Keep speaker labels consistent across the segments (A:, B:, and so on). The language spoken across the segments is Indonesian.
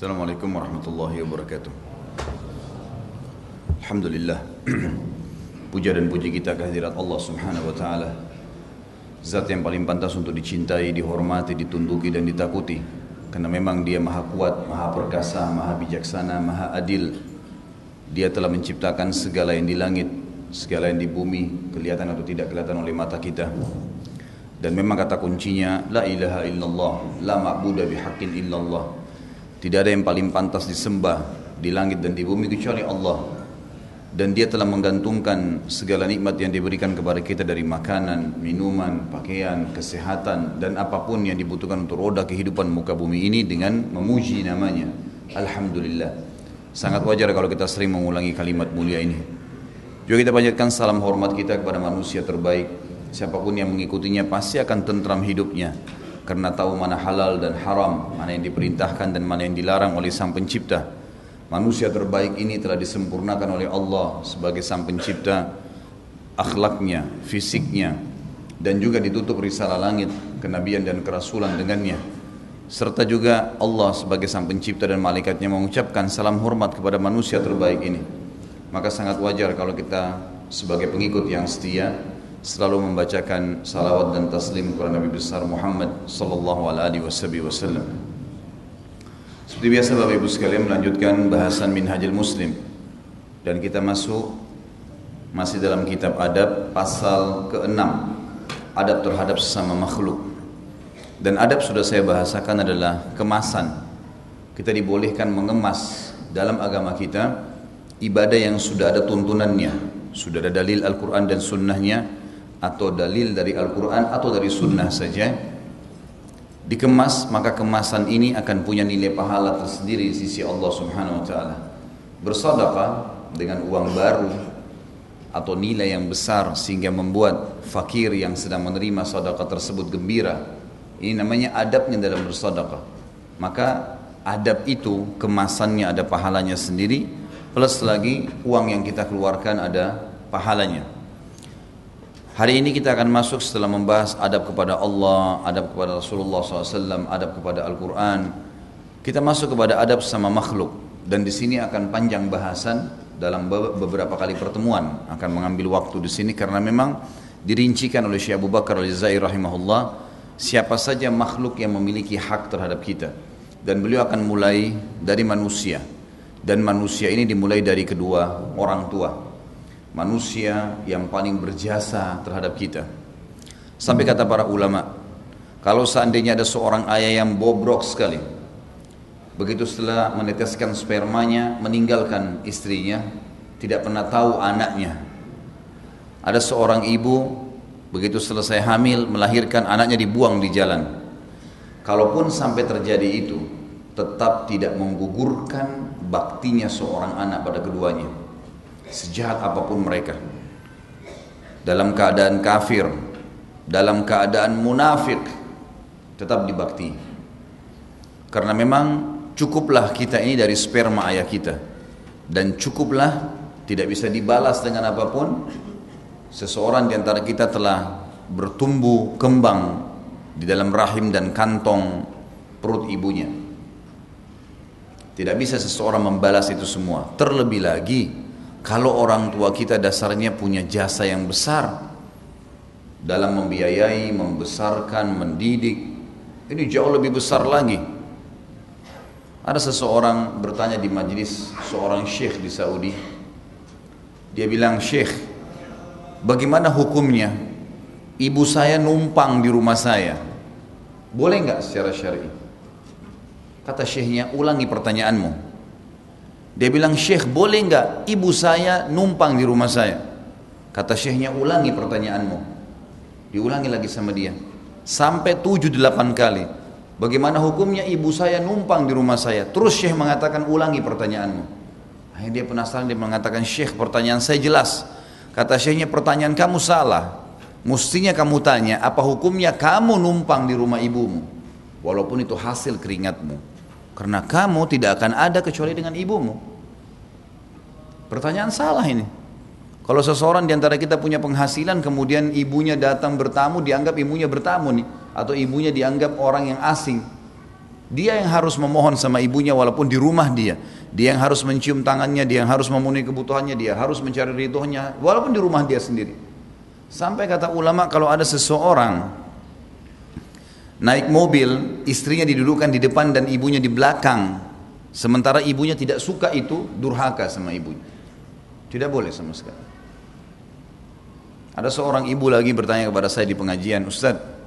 A: Assalamualaikum warahmatullahi wabarakatuh. Alhamdulillah. Puja dan puji kita kehadirat Allah subhanahu wa ta'ala. Zat yang paling pantas untuk dicintai, dihormati, ditunduki dan ditakuti. Karena memang dia maha kuat, maha perkasa, maha bijaksana, maha adil. Dia telah menciptakan segala yang di langit Segala yang di bumi Kelihatan atau tidak kelihatan oleh mata kita. Dan memang kata kuncinya La ilaha illallah La ma'budah bihaqqin illallah tidak ada yang paling pantas disembah di langit dan di bumi kecuali Allah. Dan dia telah menggantungkan segala nikmat yang diberikan kepada kita dari makanan, minuman, pakaian, kesehatan dan apa pun yang dibutuhkan untuk roda kehidupan muka bumi ini dengan memuji namanya. Alhamdulillah. Sangat wajar kalau kita sering mengulangi kalimat mulia ini. Juga kita panjatkan salam hormat kita kepada manusia terbaik. Siapa pun yang mengikutinya pasti akan tentram hidupnya karena tahu mana halal dan haram, mana yang diperintahkan dan mana yang dilarang oleh Sang Pencipta. Manusia terbaik ini telah disempurnakan oleh Allah sebagai Sang Pencipta akhlaknya, fisiknya dan juga ditutup risalah langit, kenabian dan kerasulan dengannya. Serta juga Allah sebagai Sang Pencipta dan malaikatnya mengucapkan salam hormat kepada manusia terbaik ini. Maka sangat wajar kalau kita sebagai pengikut yang setia selalu membacakan salawat dan taslim kepada Nabi besar Muhammad sallallahu alaihi wasallam. Seperti biasa Bapak Ibu sekalian melanjutkan bahasan Minhajul Muslim dan kita masuk masih dalam kitab adab pasal ke-6 adab terhadap sesama makhluk. Dan adab sudah saya bahasakan adalah kemasan. Kita dibolehkan mengemas dalam agama kita ibadah yang sudah ada tuntunannya, sudah ada dalil Al-Quran dan sunnahnya atau dalil dari Al-Quran atau dari sunnah saja dikemas maka kemasan ini akan punya nilai pahala tersendiri di sisi Allah subhanahu wa ta'ala. Bersedekah dengan uang baru atau nilai yang besar sehingga membuat fakir yang sedang menerima sedekah tersebut gembira. Ini namanya adabnya dalam bersedekah. Maka adab itu kemasannya ada pahalanya sendiri plus lagi uang yang kita keluarkan ada pahalanya Hari ini kita akan masuk setelah membahas adab kepada Allah, adab kepada Rasulullah SAW, adab kepada Al-Quran. Kita masuk kepada adab sama makhluk. Dan di sini akan panjang bahasan dalam beberapa kali pertemuan. Akan mengambil waktu di sini karena memang dirincikan oleh Syekh Abu Bakar al-Zair rahimahullah siapa saja makhluk yang memiliki hak terhadap kita. Dan beliau akan mulai dari manusia. Dan manusia ini dimulai dari kedua orang tua manusia yang paling berjasa terhadap kita. Sampai kata para ulama, kalau seandainya ada seorang ayah yang bobrok sekali, begitu setelah meneteskan spermanya, meninggalkan istrinya, tidak pernah tahu anaknya. Ada seorang ibu, begitu selesai hamil, melahirkan anaknya dibuang di jalan. Kalaupun sampai terjadi itu, tetap tidak menggugurkan baktinya seorang anak pada keduanya sejahat apa pun mereka. Dalam keadaan kafir dalam keadaan munafik tetap dibakti. Karena memang cukuplah kita ini dari sperma ayah kita. Dan cukuplah tidak bisa dibalas dengan apa pun seseorang di antara kita telah bertumbuh kembang di dalam rahim dan kantong perut ibunya. Tidak bisa seseorang membalas itu semua. Terlebih lagi kalau orang tua kita dasarnya punya jasa yang besar dalam membiayai, membesarkan, mendidik, ini jauh lebih besar lagi. Ada seseorang bertanya di majlis seorang syekh di Saudi. Dia bilang, "Syekh, bagaimana hukumnya? Ibu saya numpang di rumah saya. Boleh nggak secara syar'i?" Kata syekhnya, "Ulangi pertanyaanmu." Dia bilang, Syekh boleh nggak ibu saya numpang di rumah saya? Kata syekhnya, ulangi pertanyaanmu. Diulangi lagi sama dia. Sampai tujuh delapan kali. Bagaimana hukumnya ibu saya numpang di rumah saya? Terus syekh mengatakan, ulangi pertanyaanmu. Akhirnya dia penasaran, dia mengatakan, Syekh pertanyaan saya jelas. Kata syekhnya, pertanyaan kamu salah. Mestinya kamu tanya, apa hukumnya kamu numpang di rumah ibumu? Walaupun itu hasil keringatmu. Karena kamu tidak akan ada kecuali dengan ibumu. Pertanyaan salah ini. Kalau seseorang di antara kita punya penghasilan kemudian ibunya datang bertamu dianggap ibunya bertamu nih atau ibunya dianggap orang yang asing. Dia yang harus memohon sama ibunya walaupun di rumah dia. Dia yang harus mencium tangannya, dia yang harus memenuhi kebutuhannya, dia harus mencari ridhonya walaupun di rumah dia sendiri. Sampai kata ulama kalau ada seseorang naik mobil, istrinya didudukan di depan dan ibunya di belakang. Sementara ibunya tidak suka itu, durhaka sama ibunya. Tidak boleh sama sekali. Ada seorang ibu lagi bertanya kepada saya di pengajian, Ustadz,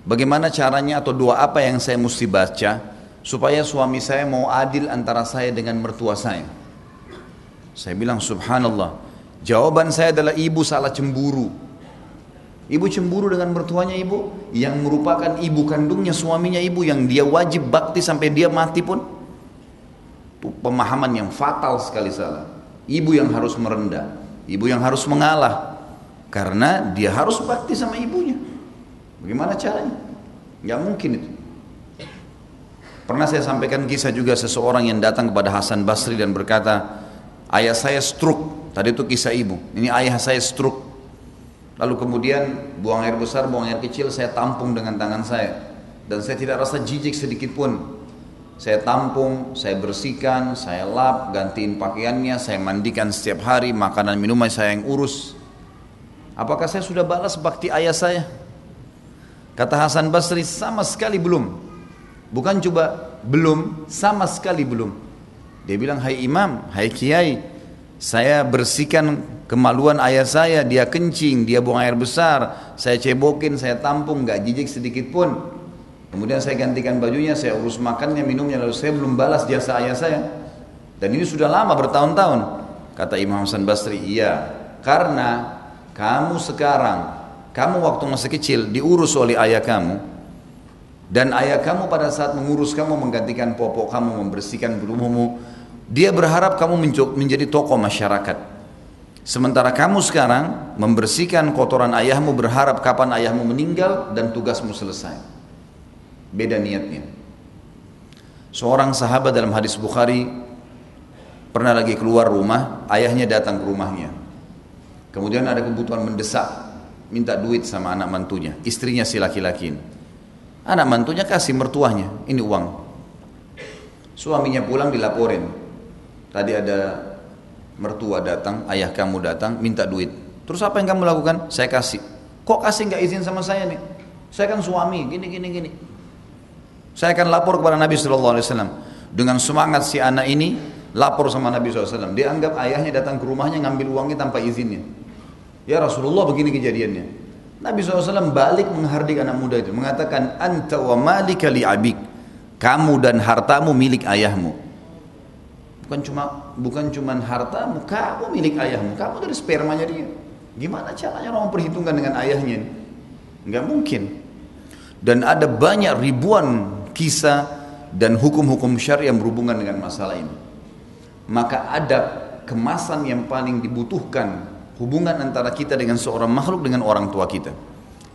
A: Bagaimana caranya atau doa apa yang saya mesti baca supaya suami saya mau adil antara saya dengan mertua saya? Saya bilang subhanallah. Jawaban saya adalah ibu salah cemburu. Ibu cemburu dengan mertuanya ibu yang merupakan ibu kandungnya suaminya ibu yang dia wajib bakti sampai dia mati pun. Itu pemahaman yang fatal sekali salah. Ibu yang harus merendah, ibu yang harus mengalah karena dia harus bakti sama ibunya. Bagaimana caranya? Gak mungkin itu. Pernah saya sampaikan kisah juga seseorang yang datang kepada Hasan Basri dan berkata, ayah saya stroke. Tadi itu kisah ibu. Ini ayah saya stroke. Lalu kemudian buang air besar, buang air kecil saya tampung dengan tangan saya. Dan saya tidak rasa jijik sedikit pun. Saya tampung, saya bersihkan, saya lap, gantiin pakaiannya, saya mandikan setiap hari, makanan minuman saya yang urus. Apakah saya sudah balas bakti ayah saya? Kata Hasan Basri sama sekali belum. Bukan coba belum, sama sekali belum. Dia bilang, hai imam, hai kiai, saya bersihkan kemaluan ayah saya, dia kencing, dia buang air besar, saya cebokin, saya tampung, gak jijik sedikit pun. Kemudian saya gantikan bajunya, saya urus makannya, minumnya, lalu saya belum balas jasa ayah saya. Dan ini sudah lama bertahun-tahun. Kata Imam Hasan Basri, iya, karena kamu sekarang kamu waktu masih kecil diurus oleh ayah kamu dan ayah kamu pada saat mengurus kamu menggantikan popok kamu membersihkan bulumu dia berharap kamu menjadi tokoh masyarakat sementara kamu sekarang membersihkan kotoran ayahmu berharap kapan ayahmu meninggal dan tugasmu selesai beda niatnya seorang sahabat dalam hadis Bukhari pernah lagi keluar rumah ayahnya datang ke rumahnya kemudian ada kebutuhan mendesak minta duit sama anak mantunya, istrinya si laki-laki. Anak mantunya kasih mertuanya, ini uang. Suaminya pulang dilaporin. Tadi ada mertua datang, ayah kamu datang, minta duit. Terus apa yang kamu lakukan? Saya kasih. Kok kasih nggak izin sama saya nih? Saya kan suami, gini gini gini. Saya akan lapor kepada Nabi Shallallahu Alaihi Wasallam dengan semangat si anak ini lapor sama Nabi SAW. Dia anggap ayahnya datang ke rumahnya ngambil uangnya tanpa izinnya. Ya Rasulullah begini kejadiannya. Nabi SAW balik menghardik anak muda itu. Mengatakan, Anta wa malika li abik. Kamu dan hartamu milik ayahmu. Bukan cuma bukan cuma hartamu, kamu milik ayahmu. Kamu dari spermanya dia. Gimana caranya orang memperhitungkan dengan ayahnya? Enggak mungkin. Dan ada banyak ribuan kisah dan hukum-hukum syari yang berhubungan dengan masalah ini. Maka ada kemasan yang paling dibutuhkan hubungan antara kita dengan seorang makhluk dengan orang tua kita.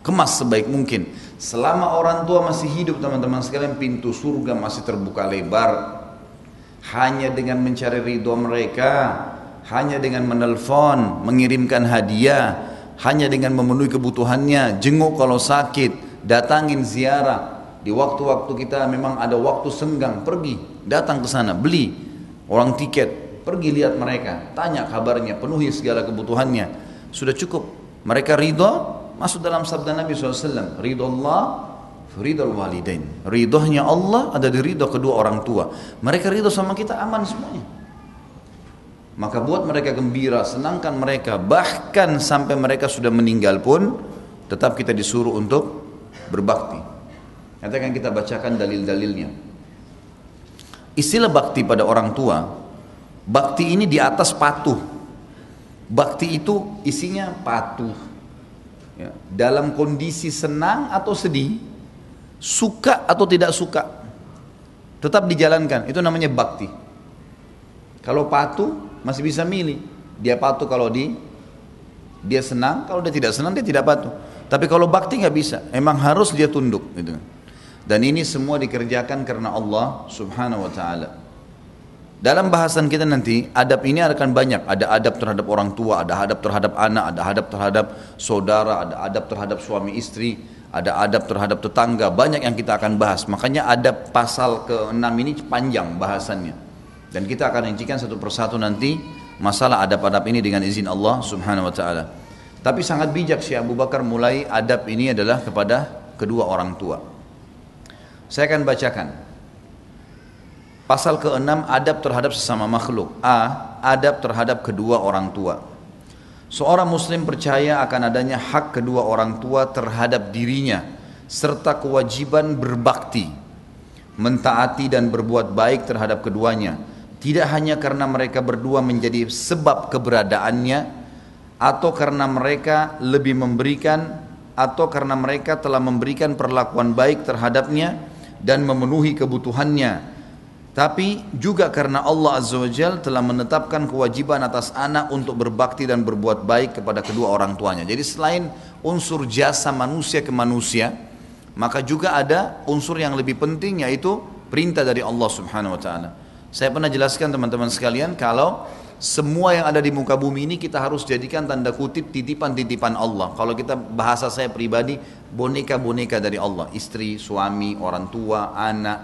A: Kemas sebaik mungkin. Selama orang tua masih hidup teman-teman sekalian pintu surga masih terbuka lebar. Hanya dengan mencari ridho mereka, hanya dengan menelpon, mengirimkan hadiah, hanya dengan memenuhi kebutuhannya, jenguk kalau sakit, datangin ziarah. Di waktu-waktu kita memang ada waktu senggang, pergi, datang ke sana, beli orang tiket, Pergi lihat mereka, tanya kabarnya, penuhi segala kebutuhannya. Sudah cukup. Mereka ridho, masuk dalam sabda Nabi SAW. Ridho Allah, ridho walidain. Ridhonya Allah ada di ridho kedua orang tua. Mereka ridho sama kita aman semuanya. Maka buat mereka gembira, senangkan mereka. Bahkan sampai mereka sudah meninggal pun, tetap kita disuruh untuk berbakti. Nanti akan kita bacakan dalil-dalilnya. Istilah bakti pada orang tua Bakti ini di atas patuh. Bakti itu isinya patuh. Ya. Dalam kondisi senang atau sedih, suka atau tidak suka, tetap dijalankan. Itu namanya bakti. Kalau patuh masih bisa milih. Dia patuh kalau di dia senang, kalau dia tidak senang dia tidak patuh. Tapi kalau bakti nggak bisa, emang harus dia tunduk gitu. Dan ini semua dikerjakan karena Allah Subhanahu wa taala. Dalam bahasan kita nanti, adab ini akan banyak. Ada adab terhadap orang tua, ada adab terhadap anak, ada adab terhadap saudara, ada adab terhadap suami istri, ada adab terhadap tetangga. Banyak yang kita akan bahas. Makanya adab pasal ke-6 ini panjang bahasannya. Dan kita akan rincikan satu persatu nanti masalah adab-adab ini dengan izin Allah Subhanahu wa taala. Tapi sangat bijak Syekh Abu Bakar mulai adab ini adalah kepada kedua orang tua. Saya akan bacakan. Pasal ke-6 adab terhadap sesama makhluk. A. Adab terhadap kedua orang tua. Seorang muslim percaya akan adanya hak kedua orang tua terhadap dirinya serta kewajiban berbakti, mentaati dan berbuat baik terhadap keduanya. Tidak hanya karena mereka berdua menjadi sebab keberadaannya atau karena mereka lebih memberikan atau karena mereka telah memberikan perlakuan baik terhadapnya dan memenuhi kebutuhannya tapi juga karena Allah Azza wa Jal telah menetapkan kewajiban atas anak untuk berbakti dan berbuat baik kepada kedua orang tuanya. Jadi selain unsur jasa manusia ke manusia, maka juga ada unsur yang lebih penting yaitu perintah dari Allah Subhanahu wa taala. Saya pernah jelaskan teman-teman sekalian kalau semua yang ada di muka bumi ini kita harus jadikan tanda kutip titipan-titipan Allah. Kalau kita bahasa saya pribadi, boneka-boneka dari Allah, istri, suami, orang tua, anak,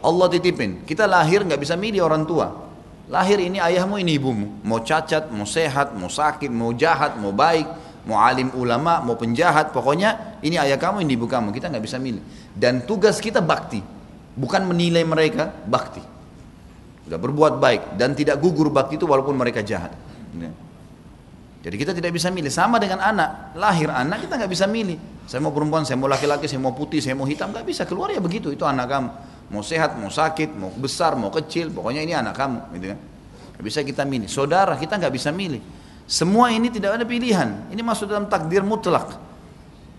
A: Allah titipin. Kita lahir nggak bisa milih orang tua. Lahir ini ayahmu, ini ibumu. Mau cacat, mau sehat, mau sakit, mau jahat, mau baik, mau alim ulama, mau penjahat. Pokoknya ini ayah kamu, ini ibu kamu. Kita nggak bisa milih. Dan tugas kita bakti. Bukan menilai mereka, bakti. Udah berbuat baik dan tidak gugur bakti itu walaupun mereka jahat. Ya. Jadi kita tidak bisa milih. Sama dengan anak. Lahir anak kita nggak bisa milih. Saya mau perempuan, saya mau laki-laki, saya mau putih, saya mau hitam. nggak bisa. Keluar ya begitu. Itu anak kamu mau sehat, mau sakit, mau besar, mau kecil, pokoknya ini anak kamu, gitu kan? Gak bisa kita milih. Saudara kita nggak bisa milih. Semua ini tidak ada pilihan. Ini masuk dalam takdir mutlak.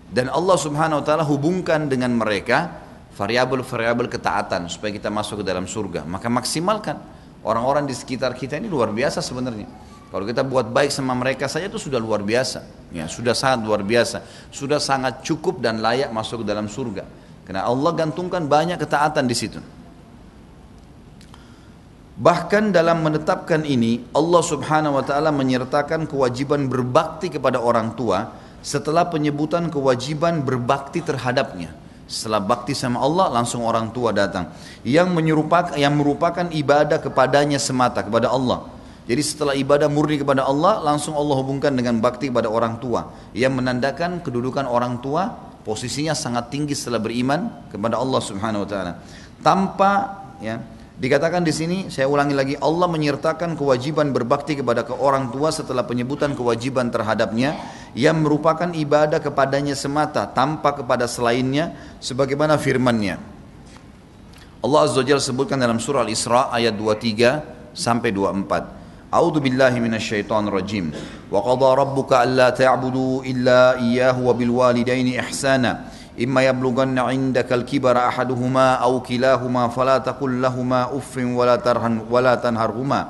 A: Dan Allah Subhanahu wa taala hubungkan dengan mereka variabel-variabel ketaatan supaya kita masuk ke dalam surga. Maka maksimalkan. Orang-orang di sekitar kita ini luar biasa sebenarnya. Kalau kita buat baik sama mereka saja itu sudah luar biasa. Ya, sudah sangat luar biasa. Sudah sangat cukup dan layak masuk ke dalam surga. Karena Allah gantungkan banyak ketaatan di situ. Bahkan dalam menetapkan ini, Allah Subhanahu wa taala menyertakan kewajiban berbakti kepada orang tua setelah penyebutan kewajiban berbakti terhadapnya. Setelah bakti sama Allah langsung orang tua datang yang menyerupakan yang merupakan ibadah kepadanya semata kepada Allah. Jadi setelah ibadah murni kepada Allah langsung Allah hubungkan dengan bakti kepada orang tua yang menandakan kedudukan orang tua posisinya sangat tinggi setelah beriman kepada Allah Subhanahu wa taala. Tanpa ya Dikatakan di sini, saya ulangi lagi, Allah menyertakan kewajiban berbakti kepada ke orang tua setelah penyebutan kewajiban terhadapnya yang merupakan ibadah kepadanya semata tanpa kepada selainnya sebagaimana firman-Nya. Allah Azza wa sebutkan dalam surah Al-Isra ayat 23 sampai 24. A'udzu billahi minasyaitonir rajim. Wa qadara rabbuka alla ta'budu illa iyyahu wa bil walidaini ihsana. إما يبلغن عندك الكبر أحدهما أو كلاهما فلا تقل لهما أف ولا, ترهن ولا تنهرهما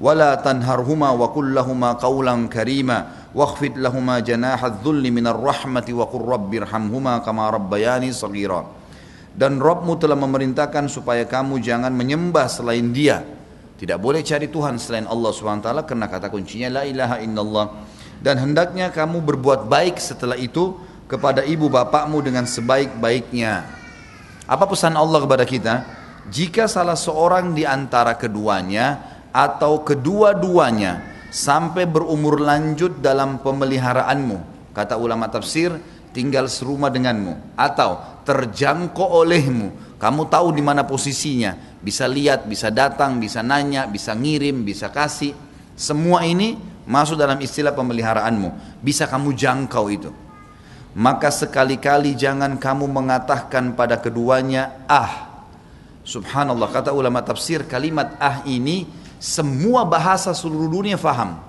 A: ولا تنهرهما وقل لهما قولا كريما واخفض لهما جناح الذل من الرحمة وقل رب ارحمهما كما ربياني صغيرا dan Rabbmu telah memerintahkan supaya kamu jangan menyembah selain dia Tidak boleh cari Tuhan selain Allah SWT karena kata kuncinya la ilaha illallah. Dan hendaknya kamu berbuat baik setelah itu kepada ibu bapakmu dengan sebaik-baiknya. Apa pesan Allah kepada kita? Jika salah seorang di antara keduanya atau kedua-duanya sampai berumur lanjut dalam pemeliharaanmu, kata ulama tafsir, tinggal serumah denganmu atau terjangkau olehmu, kamu tahu di mana posisinya, bisa lihat, bisa datang, bisa nanya, bisa ngirim, bisa kasih. Semua ini masuk dalam istilah pemeliharaanmu. Bisa kamu jangkau itu. Maka sekali-kali jangan kamu mengatakan pada keduanya ah. Subhanallah kata ulama tafsir kalimat ah ini semua bahasa seluruh dunia faham.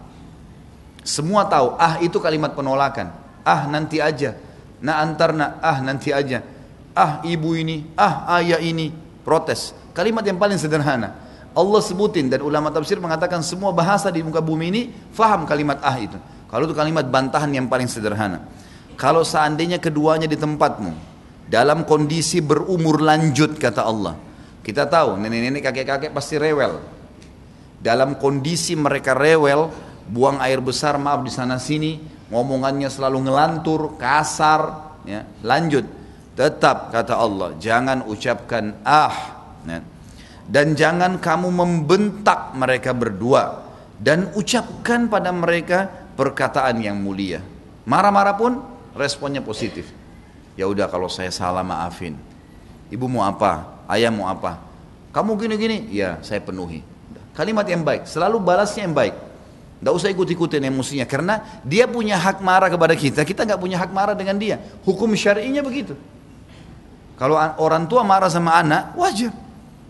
A: Semua tahu ah itu kalimat penolakan. Ah nanti aja. Nah antarna ah nanti aja. Ah ibu ini, ah ayah ini protes. Kalimat yang paling sederhana. Allah sebutin dan ulama tafsir mengatakan semua bahasa di muka bumi ini faham kalimat ah itu. Kalau itu kalimat bantahan yang paling sederhana. Kalau seandainya keduanya di tempatmu dalam kondisi berumur lanjut kata Allah. Kita tahu nenek-nenek kakek-kakek pasti rewel. dalam kondisi mereka rewel, buang air besar maaf di sana sini, ngomongannya selalu ngelantur, kasar, ya, lanjut. Tetap kata Allah, jangan ucapkan ah. Ya. Dan jangan kamu membentak mereka berdua dan ucapkan pada mereka perkataan yang mulia. Marah-marah pun responnya positif. Ya udah kalau saya salah maafin. Ibu mau apa? Ayah mau apa? Kamu gini-gini? Ya saya penuhi. Kalimat yang baik, selalu balasnya yang baik. Tidak usah ikut-ikutin emosinya karena dia punya hak marah kepada kita, kita nggak punya hak marah dengan dia. Hukum syar'inya begitu. Kalau orang tua marah sama anak, wajar.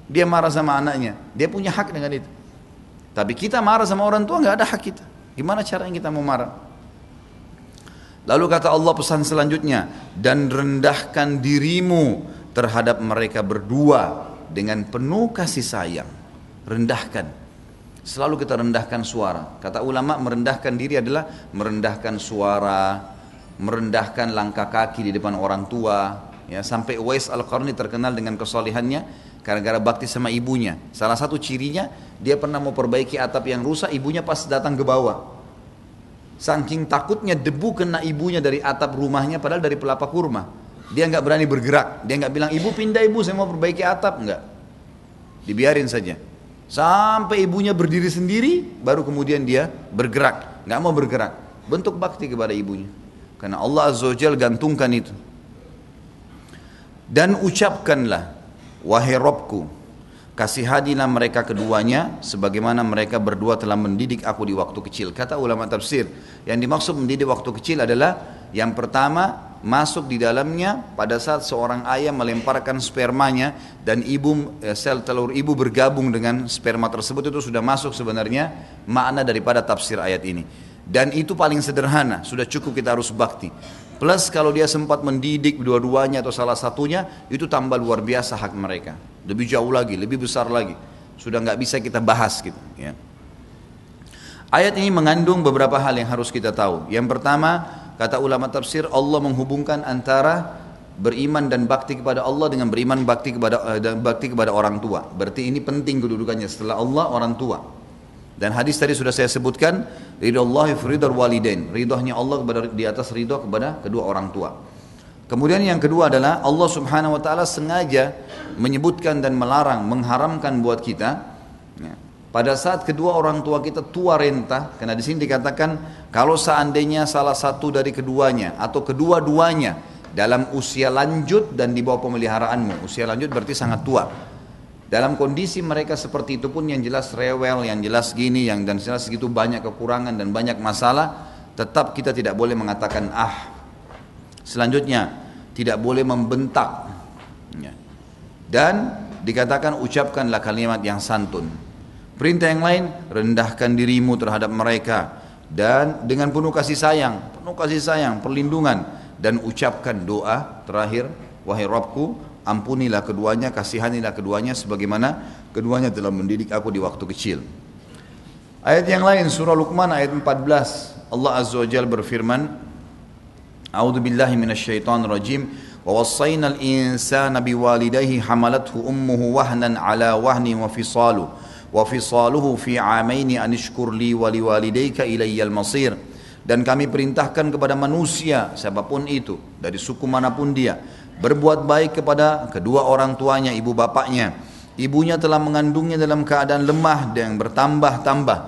A: Dia marah sama anaknya, dia punya hak dengan itu. Tapi kita marah sama orang tua nggak ada hak kita. Gimana cara yang kita mau marah? Lalu kata Allah pesan selanjutnya, dan rendahkan dirimu terhadap mereka berdua dengan penuh kasih sayang. Rendahkan. Selalu kita rendahkan suara. Kata ulama merendahkan diri adalah merendahkan suara, merendahkan langkah kaki di depan orang tua. Ya, sampai Uwais Al-Qarni terkenal dengan kesolihannya gara-gara bakti sama ibunya. Salah satu cirinya dia pernah mau perbaiki atap yang rusak, ibunya pas datang ke bawah. Saking takutnya debu kena ibunya dari atap rumahnya padahal dari pelapa kurma. Dia nggak berani bergerak. Dia nggak bilang ibu pindah ibu saya mau perbaiki atap nggak. Dibiarin saja. Sampai ibunya berdiri sendiri baru kemudian dia bergerak. Nggak mau bergerak. Bentuk bakti kepada ibunya. Karena Allah Azza wa gantungkan itu. Dan ucapkanlah Wahai Robku, kasihanilah mereka keduanya sebagaimana mereka berdua telah mendidik aku di waktu kecil. Kata ulama tafsir, yang dimaksud mendidik waktu kecil adalah yang pertama masuk di dalamnya pada saat seorang ayah melemparkan spermanya dan ibu eh, sel telur ibu bergabung dengan sperma tersebut itu sudah masuk sebenarnya makna daripada tafsir ayat ini. Dan itu paling sederhana, sudah cukup kita harus bakti. Plus kalau dia sempat mendidik dua-duanya atau salah satunya, itu tambah luar biasa hak mereka. Lebih jauh lagi, lebih besar lagi. Sudah nggak bisa kita bahas gitu. Ya. Ayat ini mengandung beberapa hal yang harus kita tahu. Yang pertama, kata ulama tafsir, Allah menghubungkan antara beriman dan bakti kepada Allah dengan beriman bakti kepada eh, dan bakti kepada orang tua. Berarti ini penting kedudukannya setelah Allah orang tua. Dan hadis tadi sudah saya sebutkan, ridho Allah ridho walidain, ridhonya Allah kepada di atas ridho kepada kedua orang tua. Kemudian yang kedua adalah Allah Subhanahu wa taala sengaja menyebutkan dan melarang, mengharamkan buat kita ya, pada saat kedua orang tua kita tua renta, karena di sini dikatakan kalau seandainya salah satu dari keduanya atau kedua-duanya dalam usia lanjut dan di bawah pemeliharaanmu, usia lanjut berarti sangat tua dalam kondisi mereka seperti itu pun yang jelas rewel, yang jelas gini, yang dan jelas segitu banyak kekurangan dan banyak masalah, tetap kita tidak boleh mengatakan ah. Selanjutnya, tidak boleh membentak. Ya. Dan dikatakan ucapkanlah kalimat yang santun. Perintah yang lain, rendahkan dirimu terhadap mereka dan dengan penuh kasih sayang, penuh kasih sayang, perlindungan dan ucapkan doa terakhir, wahai Rabbku, ampunilah keduanya, kasihanilah keduanya sebagaimana keduanya telah mendidik aku di waktu kecil. Ayat yang lain surah Luqman ayat 14 Allah Azza wa berfirman A'udzu billahi minasyaitonir rajim wa wassayna al-insana biwalidayhi hamalathu ummuhu wahnan ala wahni wa fisalu wa fisaluhu fi 'amaini an ishkur li wa liwalidayka ilayyal masir dan kami perintahkan kepada manusia siapa pun itu dari suku mana pun dia berbuat baik kepada kedua orang tuanya, ibu bapaknya. Ibunya telah mengandungnya dalam keadaan lemah dan bertambah-tambah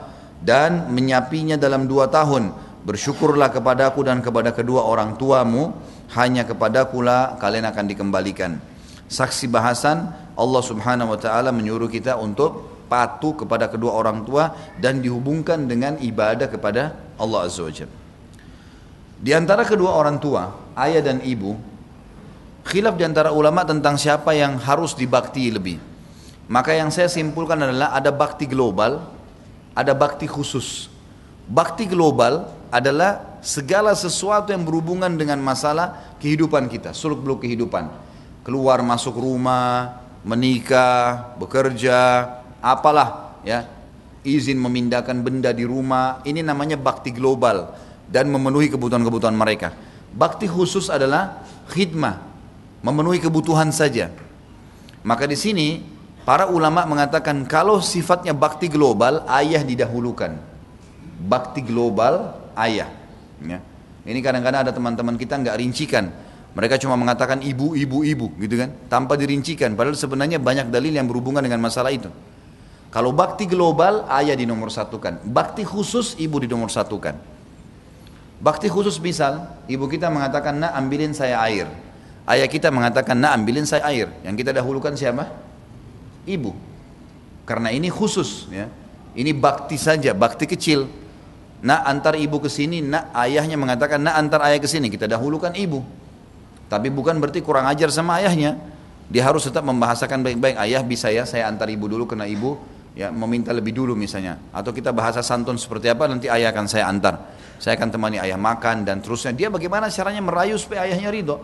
A: dan menyapinya dalam dua tahun. Bersyukurlah kepadaku dan kepada kedua orang tuamu, hanya kepadakulah kalian akan dikembalikan. Saksi bahasan Allah Subhanahu wa taala menyuruh kita untuk patuh kepada kedua orang tua dan dihubungkan dengan ibadah kepada Allah Azza wa Di antara kedua orang tua, ayah dan ibu, Khilaf di antara ulama tentang siapa yang harus dibakti lebih. Maka yang saya simpulkan adalah ada bakti global, ada bakti khusus. Bakti global adalah segala sesuatu yang berhubungan dengan masalah kehidupan kita, suluk beluk kehidupan. Keluar masuk rumah, menikah, bekerja, apalah ya, izin memindahkan benda di rumah, ini namanya bakti global dan memenuhi kebutuhan-kebutuhan mereka. Bakti khusus adalah khidmah, memenuhi kebutuhan saja. Maka di sini Para ulama mengatakan kalau sifatnya bakti global, ayah didahulukan. Bakti global, ayah. Ya. Ini kadang-kadang ada teman-teman kita nggak rincikan. Mereka cuma mengatakan ibu, ibu, ibu, gitu kan, tanpa dirincikan. Padahal sebenarnya banyak dalil yang berhubungan dengan masalah itu. Kalau bakti global, ayah di nomor satukan. Bakti khusus, ibu di nomor satukan. Bakti khusus misal, ibu kita mengatakan, nak ambilin saya air. Ayah kita mengatakan, nak ambilin saya air. Yang kita dahulukan siapa? Ibu. Karena ini khusus. ya. Ini bakti saja, bakti kecil. Nak antar ibu ke sini, nak ayahnya mengatakan, nak antar ayah ke sini. Kita dahulukan ibu. Tapi bukan berarti kurang ajar sama ayahnya. Dia harus tetap membahasakan baik-baik. Ayah bisa ya, saya antar ibu dulu karena ibu ya meminta lebih dulu misalnya. Atau kita bahasa santun seperti apa, nanti ayah akan saya antar. Saya akan temani ayah makan dan terusnya. Dia bagaimana caranya merayu supaya ayahnya ridho.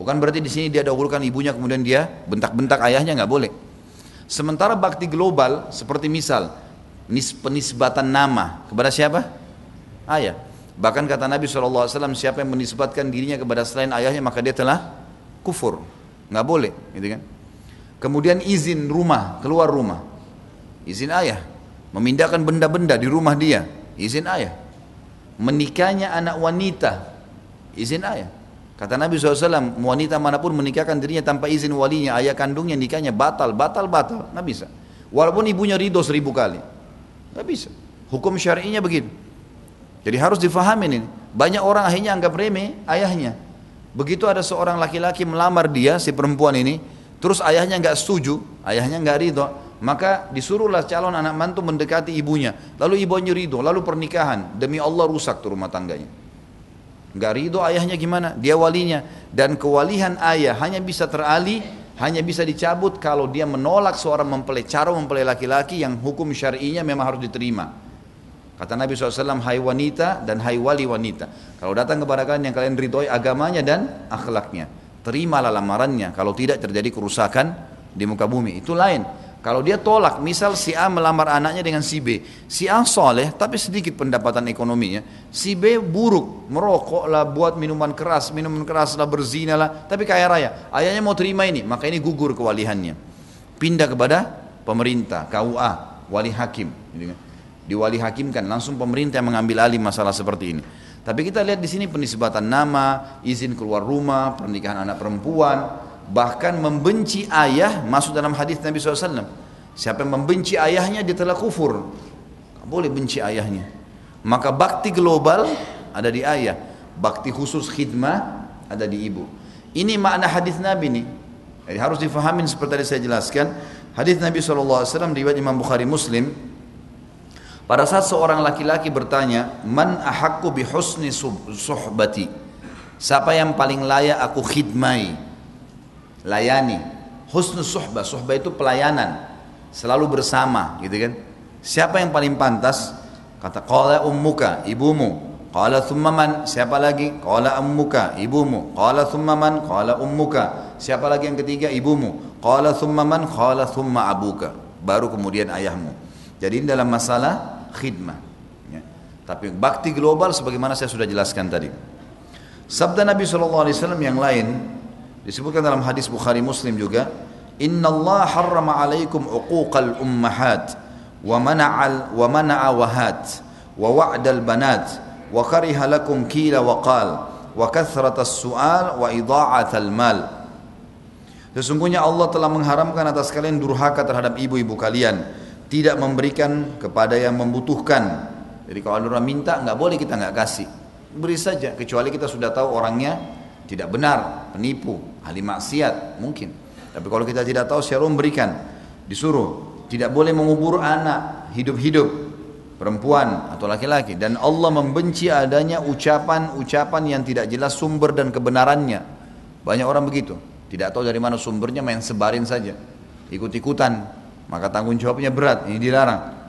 A: Bukan berarti di sini dia dahulukan ibunya kemudian dia bentak-bentak ayahnya nggak boleh. Sementara bakti global seperti misal penisbatan nama kepada siapa? Ayah. Bahkan kata Nabi SAW siapa yang menisbatkan dirinya kepada selain ayahnya maka dia telah kufur. Nggak boleh, gitu kan? Kemudian izin rumah, keluar rumah. Izin ayah. Memindahkan benda-benda di rumah dia. Izin ayah. Menikahnya anak wanita. Izin ayah. Kata Nabi SAW, wanita mana pun menikahkan dirinya tanpa izin walinya, ayah kandungnya nikahnya batal, batal, batal. Nggak bisa. Walaupun ibunya ridho seribu kali. Nggak bisa. Hukum syari'inya begitu. Jadi harus difahami ini. Banyak orang akhirnya anggap remeh ayahnya. Begitu ada seorang laki-laki melamar dia, si perempuan ini, terus ayahnya nggak setuju, ayahnya nggak ridho, maka disuruhlah calon anak mantu mendekati ibunya. Lalu ibunya ridho, lalu pernikahan. Demi Allah rusak tuh rumah tangganya. Gak ridho ayahnya gimana? Dia walinya. Dan kewalihan ayah hanya bisa terali, hanya bisa dicabut kalau dia menolak seorang mempelai, cara mempelai laki-laki yang hukum syar'inya memang harus diterima. Kata Nabi SAW, hai wanita dan hai wali wanita. Kalau datang kepada kalian yang kalian ridhoi agamanya dan akhlaknya. Terimalah lamarannya. Kalau tidak terjadi kerusakan di muka bumi. Itu lain. Kalau dia tolak, misal si A melamar anaknya dengan si B. Si A soleh, tapi sedikit pendapatan ekonominya. Si B buruk, merokok lah, buat minuman keras, minuman keras lah, berzina lah. Tapi kaya raya. Ayahnya mau terima ini, maka ini gugur kewalihannya. Pindah kepada pemerintah, KUA, wali hakim. Diwali hakimkan, langsung pemerintah yang mengambil alih masalah seperti ini. Tapi kita lihat di sini penisbatan nama, izin keluar rumah, pernikahan anak perempuan, bahkan membenci ayah masuk dalam hadis Nabi SAW siapa yang membenci ayahnya dia telah kufur. Boleh benci ayahnya. Maka bakti global ada di ayah. Bakti khusus khidmah ada di ibu. Ini makna hadis Nabi nih. Jadi harus difahamin seperti tadi saya jelaskan. Hadis Nabi SAW riwayat Imam Bukhari Muslim. Pada saat seorang laki-laki bertanya man ahakku bi husni suhbati siapa yang paling layak aku khidmai layani. Husnul suhbah. Suhbah itu pelayanan. Selalu bersama gitu kan? Siapa yang paling pantas? Kata qala ummuka ibumu. Qala thumma man? Siapa lagi? Qala ummuka ibumu. Qala thumma man? Qala ummuka. Siapa lagi yang ketiga? Ibumu. Qala thumma man? Qala thumma abuka. Baru kemudian ayahmu. Jadi dalam masalah khidmah ya. tapi bakti global sebagaimana saya sudah jelaskan tadi. Sabda Nabi SAW yang lain Disebutkan dalam hadis Bukhari Muslim juga, Inna Allah harrama alaikum uquqal ummahat wa mana'al wa mana'a wahat wa wa'dal banat wa kariha lakum kila wa qal wa kathratas su'al wa idha'atal mal. Sesungguhnya Allah telah mengharamkan atas kalian durhaka terhadap ibu-ibu kalian, tidak memberikan kepada yang membutuhkan. Jadi kalau ada orang minta nggak boleh kita nggak kasih, beri saja kecuali kita sudah tahu orangnya tidak benar, penipu, ahli maksiat, mungkin. Tapi kalau kita tidak tahu siapa memberikan, disuruh tidak boleh mengubur anak hidup-hidup perempuan atau laki-laki dan Allah membenci adanya ucapan-ucapan yang tidak jelas sumber dan kebenarannya. Banyak orang begitu, tidak tahu dari mana sumbernya main sebarin saja. Ikut-ikutan, maka tanggung jawabnya berat, ini dilarang.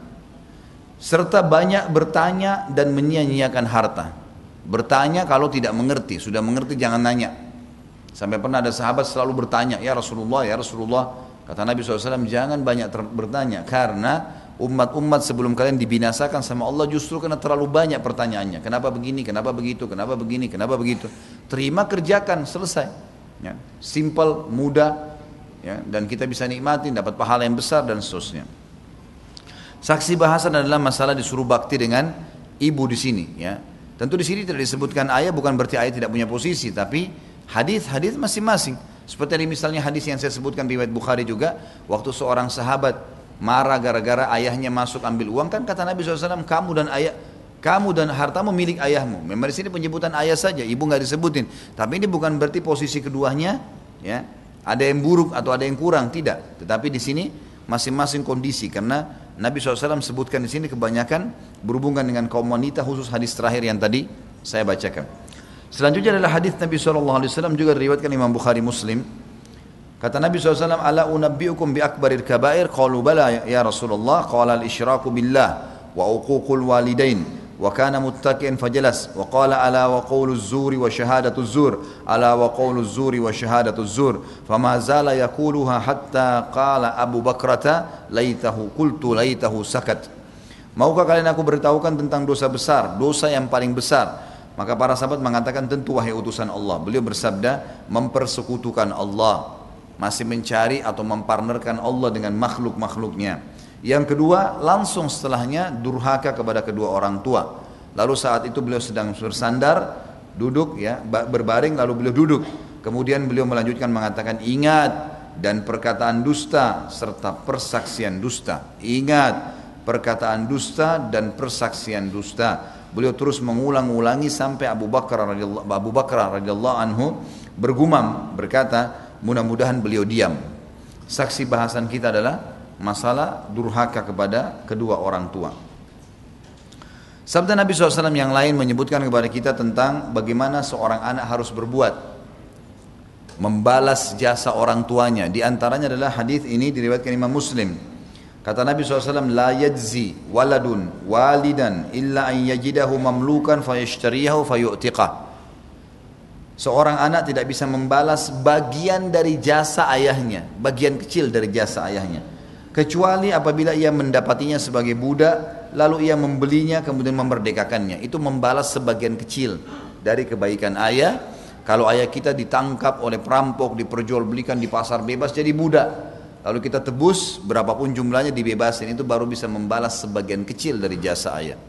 A: Serta banyak bertanya dan menyia-nyiakan harta. Bertanya kalau tidak mengerti, sudah mengerti jangan nanya. Sampai pernah ada sahabat selalu bertanya, ya Rasulullah, ya Rasulullah. Kata Nabi SAW, jangan banyak bertanya karena umat-umat sebelum kalian dibinasakan sama Allah justru karena terlalu banyak pertanyaannya. Kenapa begini, kenapa begitu, kenapa begini, kenapa begitu. Terima kerjakan, selesai. Ya. Simple, mudah, ya, dan kita bisa nikmati dapat pahala yang besar dan seterusnya. Saksi bahasan adalah masalah disuruh bakti dengan ibu di sini ya. Tentu di sini tidak disebutkan ayah bukan berarti ayah tidak punya posisi tapi hadis-hadis masing-masing. Seperti misalnya hadis yang saya sebutkan riwayat Bukhari juga waktu seorang sahabat marah gara-gara ayahnya masuk ambil uang kan kata Nabi SAW kamu dan ayah kamu dan hartamu milik ayahmu. Memang di sini penyebutan ayah saja, ibu nggak disebutin. Tapi ini bukan berarti posisi keduanya ya ada yang buruk atau ada yang kurang, tidak. Tetapi di sini masing-masing kondisi karena Nabi SAW sebutkan di sini kebanyakan berhubungan dengan kaum wanita khusus hadis terakhir yang tadi saya bacakan. Selanjutnya adalah hadis Nabi SAW juga diriwayatkan Imam Bukhari Muslim. Kata Nabi SAW, Ala unabbiukum bi akbarir kabair, qalu bala ya Rasulullah, qala al-isyraku billah wa uququl walidain wa kana فجلس fajalas wa qala ala wa qawlu zuri wa shahadatu zur ala wa qawlu zuri wa shahadatu zur fama zala yaquluha hatta qala Abu Bakrata laitahu qultu laitahu sakat Maukah kalian aku beritahukan tentang dosa besar, dosa yang paling besar? Maka para sahabat mengatakan tentu wahai utusan Allah. Beliau bersabda mempersekutukan Allah, masih mencari atau mempartnerkan Allah dengan makhluk-makhluknya. Yang kedua, langsung setelahnya durhaka kepada kedua orang tua. Lalu saat itu beliau sedang bersandar, duduk ya, berbaring lalu beliau duduk. Kemudian beliau melanjutkan mengatakan ingat dan perkataan dusta serta persaksian dusta. Ingat perkataan dusta dan persaksian dusta. Beliau terus mengulang-ulangi sampai Abu Bakar radhiyallahu Abu Bakar radhiyallahu anhu bergumam berkata, mudah-mudahan beliau diam. Saksi bahasan kita adalah masalah durhaka kepada kedua orang tua. Sabda Nabi SAW yang lain menyebutkan kepada kita tentang bagaimana seorang anak harus berbuat membalas jasa orang tuanya. Di antaranya adalah hadis ini diriwayatkan Imam Muslim. Kata Nabi SAW, La yajzi waladun walidan illa an yajidahu mamlukan fayashtariyahu fayu'tiqah. Seorang anak tidak bisa membalas bagian dari jasa ayahnya, bagian kecil dari jasa ayahnya kecuali apabila ia mendapatinya sebagai budak lalu ia membelinya kemudian memerdekakannya. Itu membalas sebagian kecil dari kebaikan ayah. Kalau ayah kita ditangkap oleh perampok diperjualbelikan di pasar bebas jadi budak. Lalu kita tebus berapapun jumlahnya dibebasin. Itu baru bisa membalas sebagian kecil dari jasa ayah.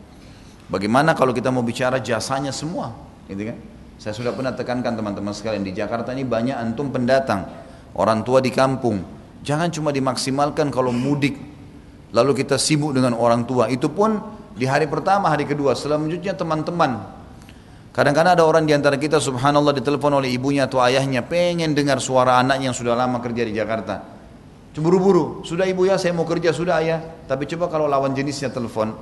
A: Bagaimana kalau kita mau bicara jasanya semua? Gitu kan? Saya sudah pernah tekankan teman-teman sekalian di Jakarta ini banyak antum pendatang. Orang tua di kampung Jangan cuma dimaksimalkan kalau mudik lalu kita sibuk dengan orang tua. Itu pun di hari pertama, hari kedua, selanjutnya teman-teman. Kadang-kadang ada orang di antara kita subhanallah ditelepon oleh ibunya atau ayahnya pengen dengar suara anaknya yang sudah lama kerja di Jakarta. Cemburu-buru, sudah ibu ya saya mau kerja, sudah ayah. Tapi coba kalau lawan jenisnya telepon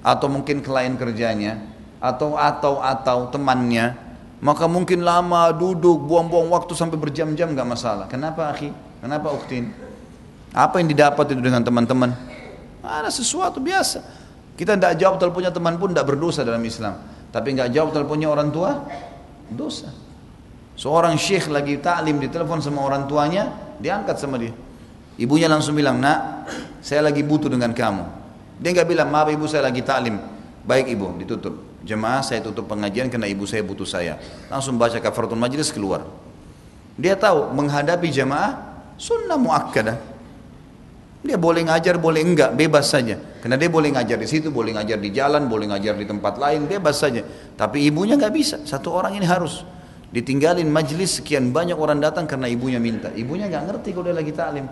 A: atau mungkin klien kerjanya atau atau atau temannya maka mungkin lama duduk buang-buang waktu sampai berjam-jam nggak masalah. Kenapa akhi? Kenapa uktin? Apa yang didapat itu dengan teman-teman? Ada sesuatu biasa. Kita tidak jawab teleponnya teman pun tidak berdosa dalam Islam. Tapi nggak jawab teleponnya orang tua, dosa. Seorang syekh lagi taklim di telepon sama orang tuanya, diangkat sama dia. Ibunya langsung bilang, nak, saya lagi butuh dengan kamu. Dia nggak bilang, maaf ibu saya lagi taklim. Baik ibu, ditutup. Jemaah saya tutup pengajian karena ibu saya butuh saya. Langsung baca kafaratul majlis keluar. Dia tahu menghadapi jemaah Sunnah muakkadah. Dia boleh ngajar, boleh enggak, bebas saja. Karena dia boleh ngajar di situ, boleh ngajar di jalan, boleh ngajar di tempat lain, bebas saja. Tapi ibunya nggak bisa. Satu orang ini harus ditinggalin majlis sekian banyak orang datang karena ibunya minta. Ibunya nggak ngerti kalau dia lagi taklim.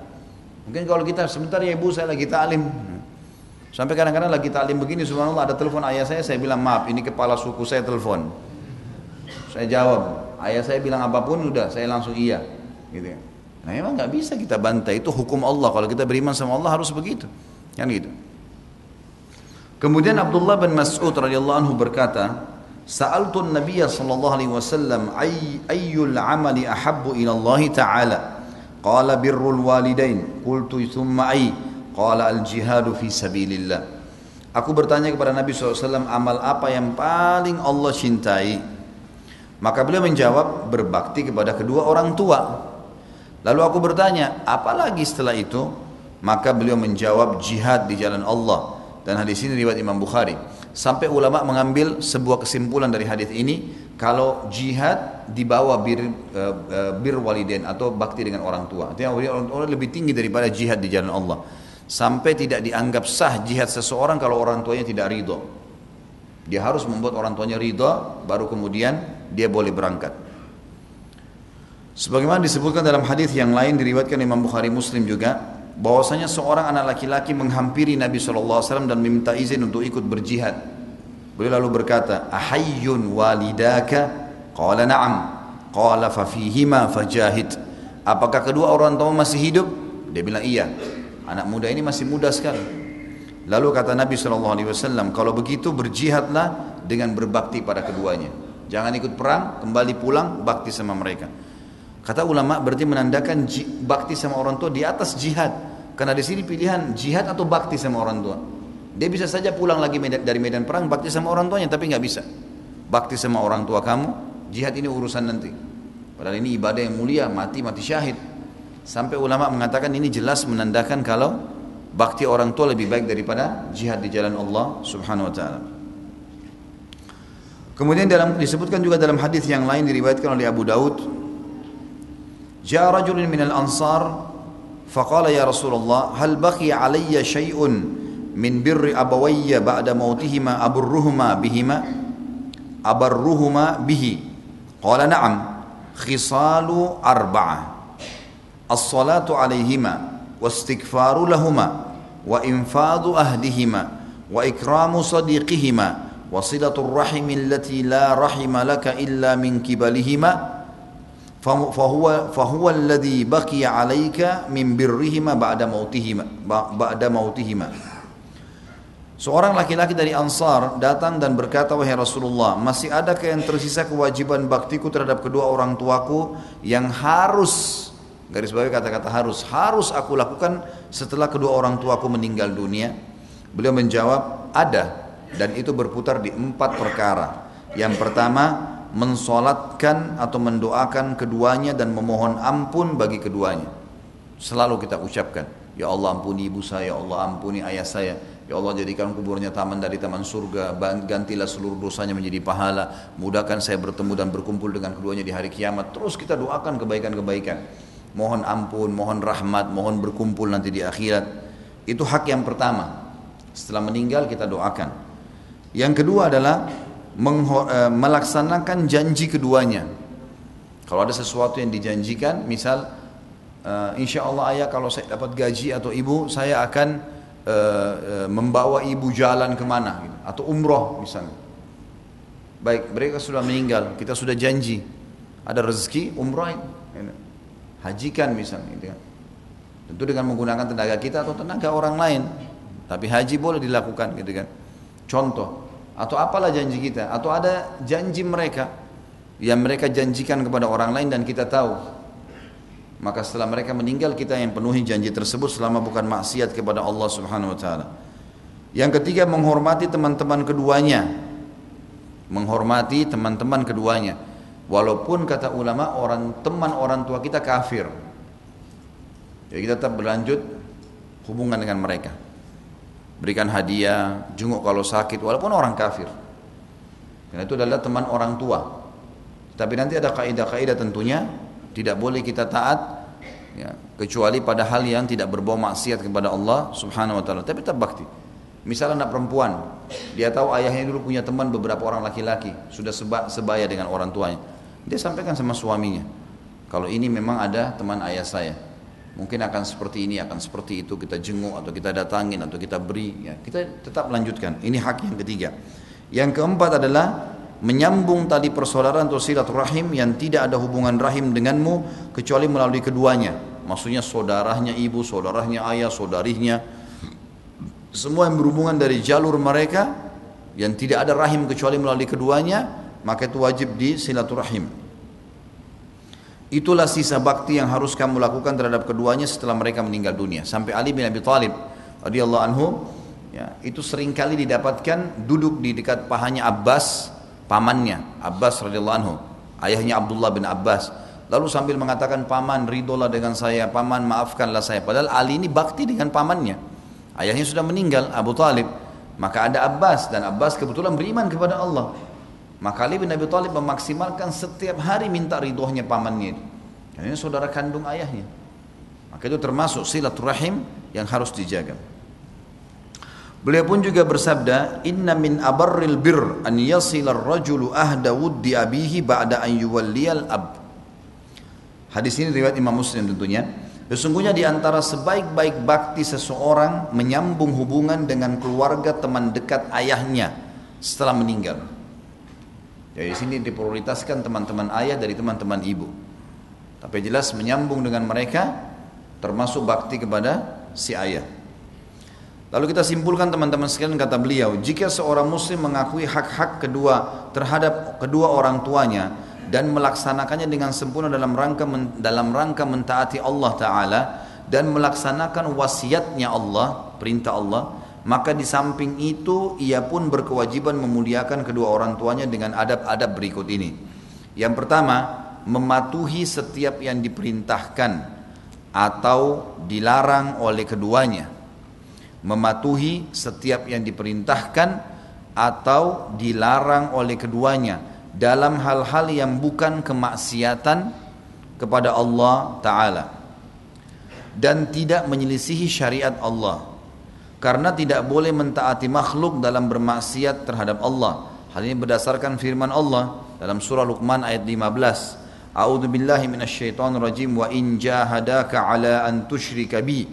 A: Mungkin kalau kita sebentar ya ibu saya lagi taklim. Sampai kadang-kadang lagi taklim begini, subhanallah ada telepon ayah saya, saya bilang maaf, ini kepala suku saya telepon. Saya jawab, ayah saya bilang apa pun udah, saya langsung iya. Gitu ya. Nah memang nggak bisa kita bantai itu hukum Allah. Kalau kita beriman sama Allah harus begitu. Kan gitu. Kemudian Abdullah bin Mas'ud radhiyallahu anhu berkata, Sa'altu Nabi sallallahu alaihi wasallam ay ayyul amali ahabbu ila Allah taala. Qala birrul walidain. Qultu thumma ay. Qala al jihadu fi sabilillah. Aku bertanya kepada Nabi SAW amal apa yang paling Allah cintai Maka beliau menjawab berbakti kepada kedua orang tua Lalu aku bertanya, apalagi setelah itu? Maka beliau menjawab jihad di jalan Allah dan hadis ini riwayat Imam Bukhari. Sampai ulama mengambil sebuah kesimpulan dari hadis ini kalau jihad dibawa bir uh, uh, bir waliden atau bakti dengan orang tua. Artinya orang tua lebih tinggi daripada jihad di jalan Allah. Sampai tidak dianggap sah jihad seseorang kalau orang tuanya tidak ridho. Dia harus membuat orang tuanya ridho baru kemudian dia boleh berangkat. Sebagaimana disebutkan dalam hadis yang lain diriwayatkan Imam Bukhari Muslim juga, bahwasanya seorang anak laki-laki menghampiri Nabi SAW dan meminta izin untuk ikut berjihad. Beliau lalu berkata, Ahayyun walidaka? Qala na'am. Qala fafihima fajahid. Apakah kedua orang tua masih hidup? Dia bilang iya. Anak muda ini masih muda sekali. Lalu kata Nabi SAW, kalau begitu berjihadlah dengan berbakti pada keduanya. Jangan ikut perang, kembali pulang, bakti sama mereka. Kata ulama berarti menandakan bakti sama orang tua di atas jihad. Karena di sini pilihan jihad atau bakti sama orang tua. Dia bisa saja pulang lagi dari medan perang bakti sama orang tuanya tapi nggak bisa. Bakti sama orang tua kamu, jihad ini urusan nanti. Padahal ini ibadah yang mulia, mati mati syahid. Sampai ulama mengatakan ini jelas menandakan kalau bakti orang tua lebih baik daripada jihad di jalan Allah Subhanahu wa taala. Kemudian dalam disebutkan juga dalam hadis yang lain diriwayatkan oleh Abu Daud جاء رجل من الأنصار فقال يا رسول الله هل بقي علي شيء من بر أبوي بعد موتهما أبرهما بهما؟ أبرهما به. قال نعم خصال أربعة. الصلاة عليهما واستغفار لهما وإنفاذ أهدهما وإكرام صديقهما وصلة الرحم التي لا رحم لك إلا من كبلهما fahuwa fahuwa alladhi baqiya 'alaika min birrihima ba'da mautihima ba'da mautihima Seorang laki-laki dari Ansar datang dan berkata, Wahai Rasulullah, masih adakah yang tersisa kewajiban baktiku terhadap kedua orang tuaku yang harus, garis bawah kata-kata harus, harus aku lakukan setelah kedua orang tuaku meninggal dunia? Beliau menjawab, ada, dan itu berputar di empat perkara. Yang pertama, mensolatkan atau mendoakan keduanya dan memohon ampun bagi keduanya. Selalu kita ucapkan, Ya Allah ampuni ibu saya, Ya Allah ampuni ayah saya, Ya Allah jadikan kuburnya taman dari taman surga, gantilah seluruh dosanya menjadi pahala, mudahkan saya bertemu dan berkumpul dengan keduanya di hari kiamat. Terus kita doakan kebaikan-kebaikan. Mohon ampun, mohon rahmat, mohon berkumpul nanti di akhirat. Itu hak yang pertama. Setelah meninggal kita doakan. Yang kedua adalah melaksanakan janji keduanya. Kalau ada sesuatu yang dijanjikan, misal uh, insya Allah ayah kalau saya dapat gaji atau ibu, saya akan uh, uh, membawa ibu jalan ke mana, gitu. atau umroh misalnya. Baik, mereka sudah meninggal, kita sudah janji, ada rezeki umroh, gitu. hajikan misalnya, gitu kan. Tentu dengan menggunakan tenaga kita atau tenaga orang lain, tapi haji boleh dilakukan, gitu kan. Contoh, atau apalah janji kita atau ada janji mereka yang mereka janjikan kepada orang lain dan kita tahu maka setelah mereka meninggal kita yang penuhi janji tersebut selama bukan maksiat kepada Allah Subhanahu wa taala. Yang ketiga menghormati teman-teman keduanya. Menghormati teman-teman keduanya. Walaupun kata ulama orang teman orang tua kita kafir. Jadi kita tetap berlanjut hubungan dengan mereka berikan hadiah, jenguk kalau sakit, walaupun orang kafir. Karena itu adalah teman orang tua. Tapi nanti ada kaidah-kaidah tentunya tidak boleh kita taat ya, kecuali pada hal yang tidak berbau maksiat kepada Allah Subhanahu wa taala. Tapi tetap bakti. Misalnya anak perempuan, dia tahu ayahnya dulu punya teman beberapa orang laki-laki, sudah seba, sebaya dengan orang tuanya. Dia sampaikan sama suaminya, kalau ini memang ada teman ayah saya, mungkin akan seperti ini, akan seperti itu, kita jenguk atau kita datangin atau kita beri, ya, kita tetap lanjutkan. Ini hak yang ketiga. Yang keempat adalah menyambung tali persaudaraan atau silaturahim yang tidak ada hubungan rahim denganmu kecuali melalui keduanya. Maksudnya saudaranya ibu, saudaranya ayah, saudarinya. Semua yang berhubungan dari jalur mereka yang tidak ada rahim kecuali melalui keduanya, maka itu wajib di silaturahim. Itulah sisa bakti yang harus kamu lakukan terhadap keduanya setelah mereka meninggal dunia. Sampai Ali bin Abi Thalib radhiyallahu anhu ya, itu sering kali didapatkan duduk di dekat pahanya Abbas, pamannya, Abbas radhiyallahu anhu, ayahnya Abdullah bin Abbas. Lalu sambil mengatakan paman ridolah dengan saya, paman maafkanlah saya. Padahal Ali ini bakti dengan pamannya. Ayahnya sudah meninggal, Abu Talib. Maka ada Abbas dan Abbas kebetulan beriman kepada Allah. Maka Ali bin Abi Thalib memaksimalkan setiap hari minta ridhonya pamannya. Karena ini saudara kandung ayahnya. Maka itu termasuk silaturahim yang harus dijaga. Beliau pun juga bersabda, "Inna min abarril bir an yasila ar-rajulu ahda wuddi abihi ba'da an yuwalliyal ab." Hadis ini riwayat Imam Muslim tentunya. Sesungguhnya di antara sebaik-baik bakti seseorang menyambung hubungan dengan keluarga teman dekat ayahnya setelah meninggal. Jadi di sini diprioritaskan teman-teman ayah dari teman-teman ibu. Tapi jelas menyambung dengan mereka termasuk bakti kepada si ayah. Lalu kita simpulkan teman-teman sekalian kata beliau, jika seorang muslim mengakui hak-hak kedua terhadap kedua orang tuanya dan melaksanakannya dengan sempurna dalam rangka dalam rangka mentaati Allah taala dan melaksanakan wasiatnya Allah, perintah Allah, maka di samping itu ia pun berkewajiban memuliakan kedua orang tuanya dengan adab-adab berikut ini. Yang pertama, mematuhi setiap yang diperintahkan atau dilarang oleh keduanya. Mematuhi setiap yang diperintahkan atau dilarang oleh keduanya dalam hal-hal yang bukan kemaksiatan kepada Allah taala. Dan tidak menyelisihi syariat Allah karena tidak boleh mentaati makhluk dalam bermaksiat terhadap Allah. Hal ini berdasarkan firman Allah dalam surah Luqman ayat 15 A'udzu billahi minasyaitonir rajim. Wa in jahadaka ala an tusyrika bi.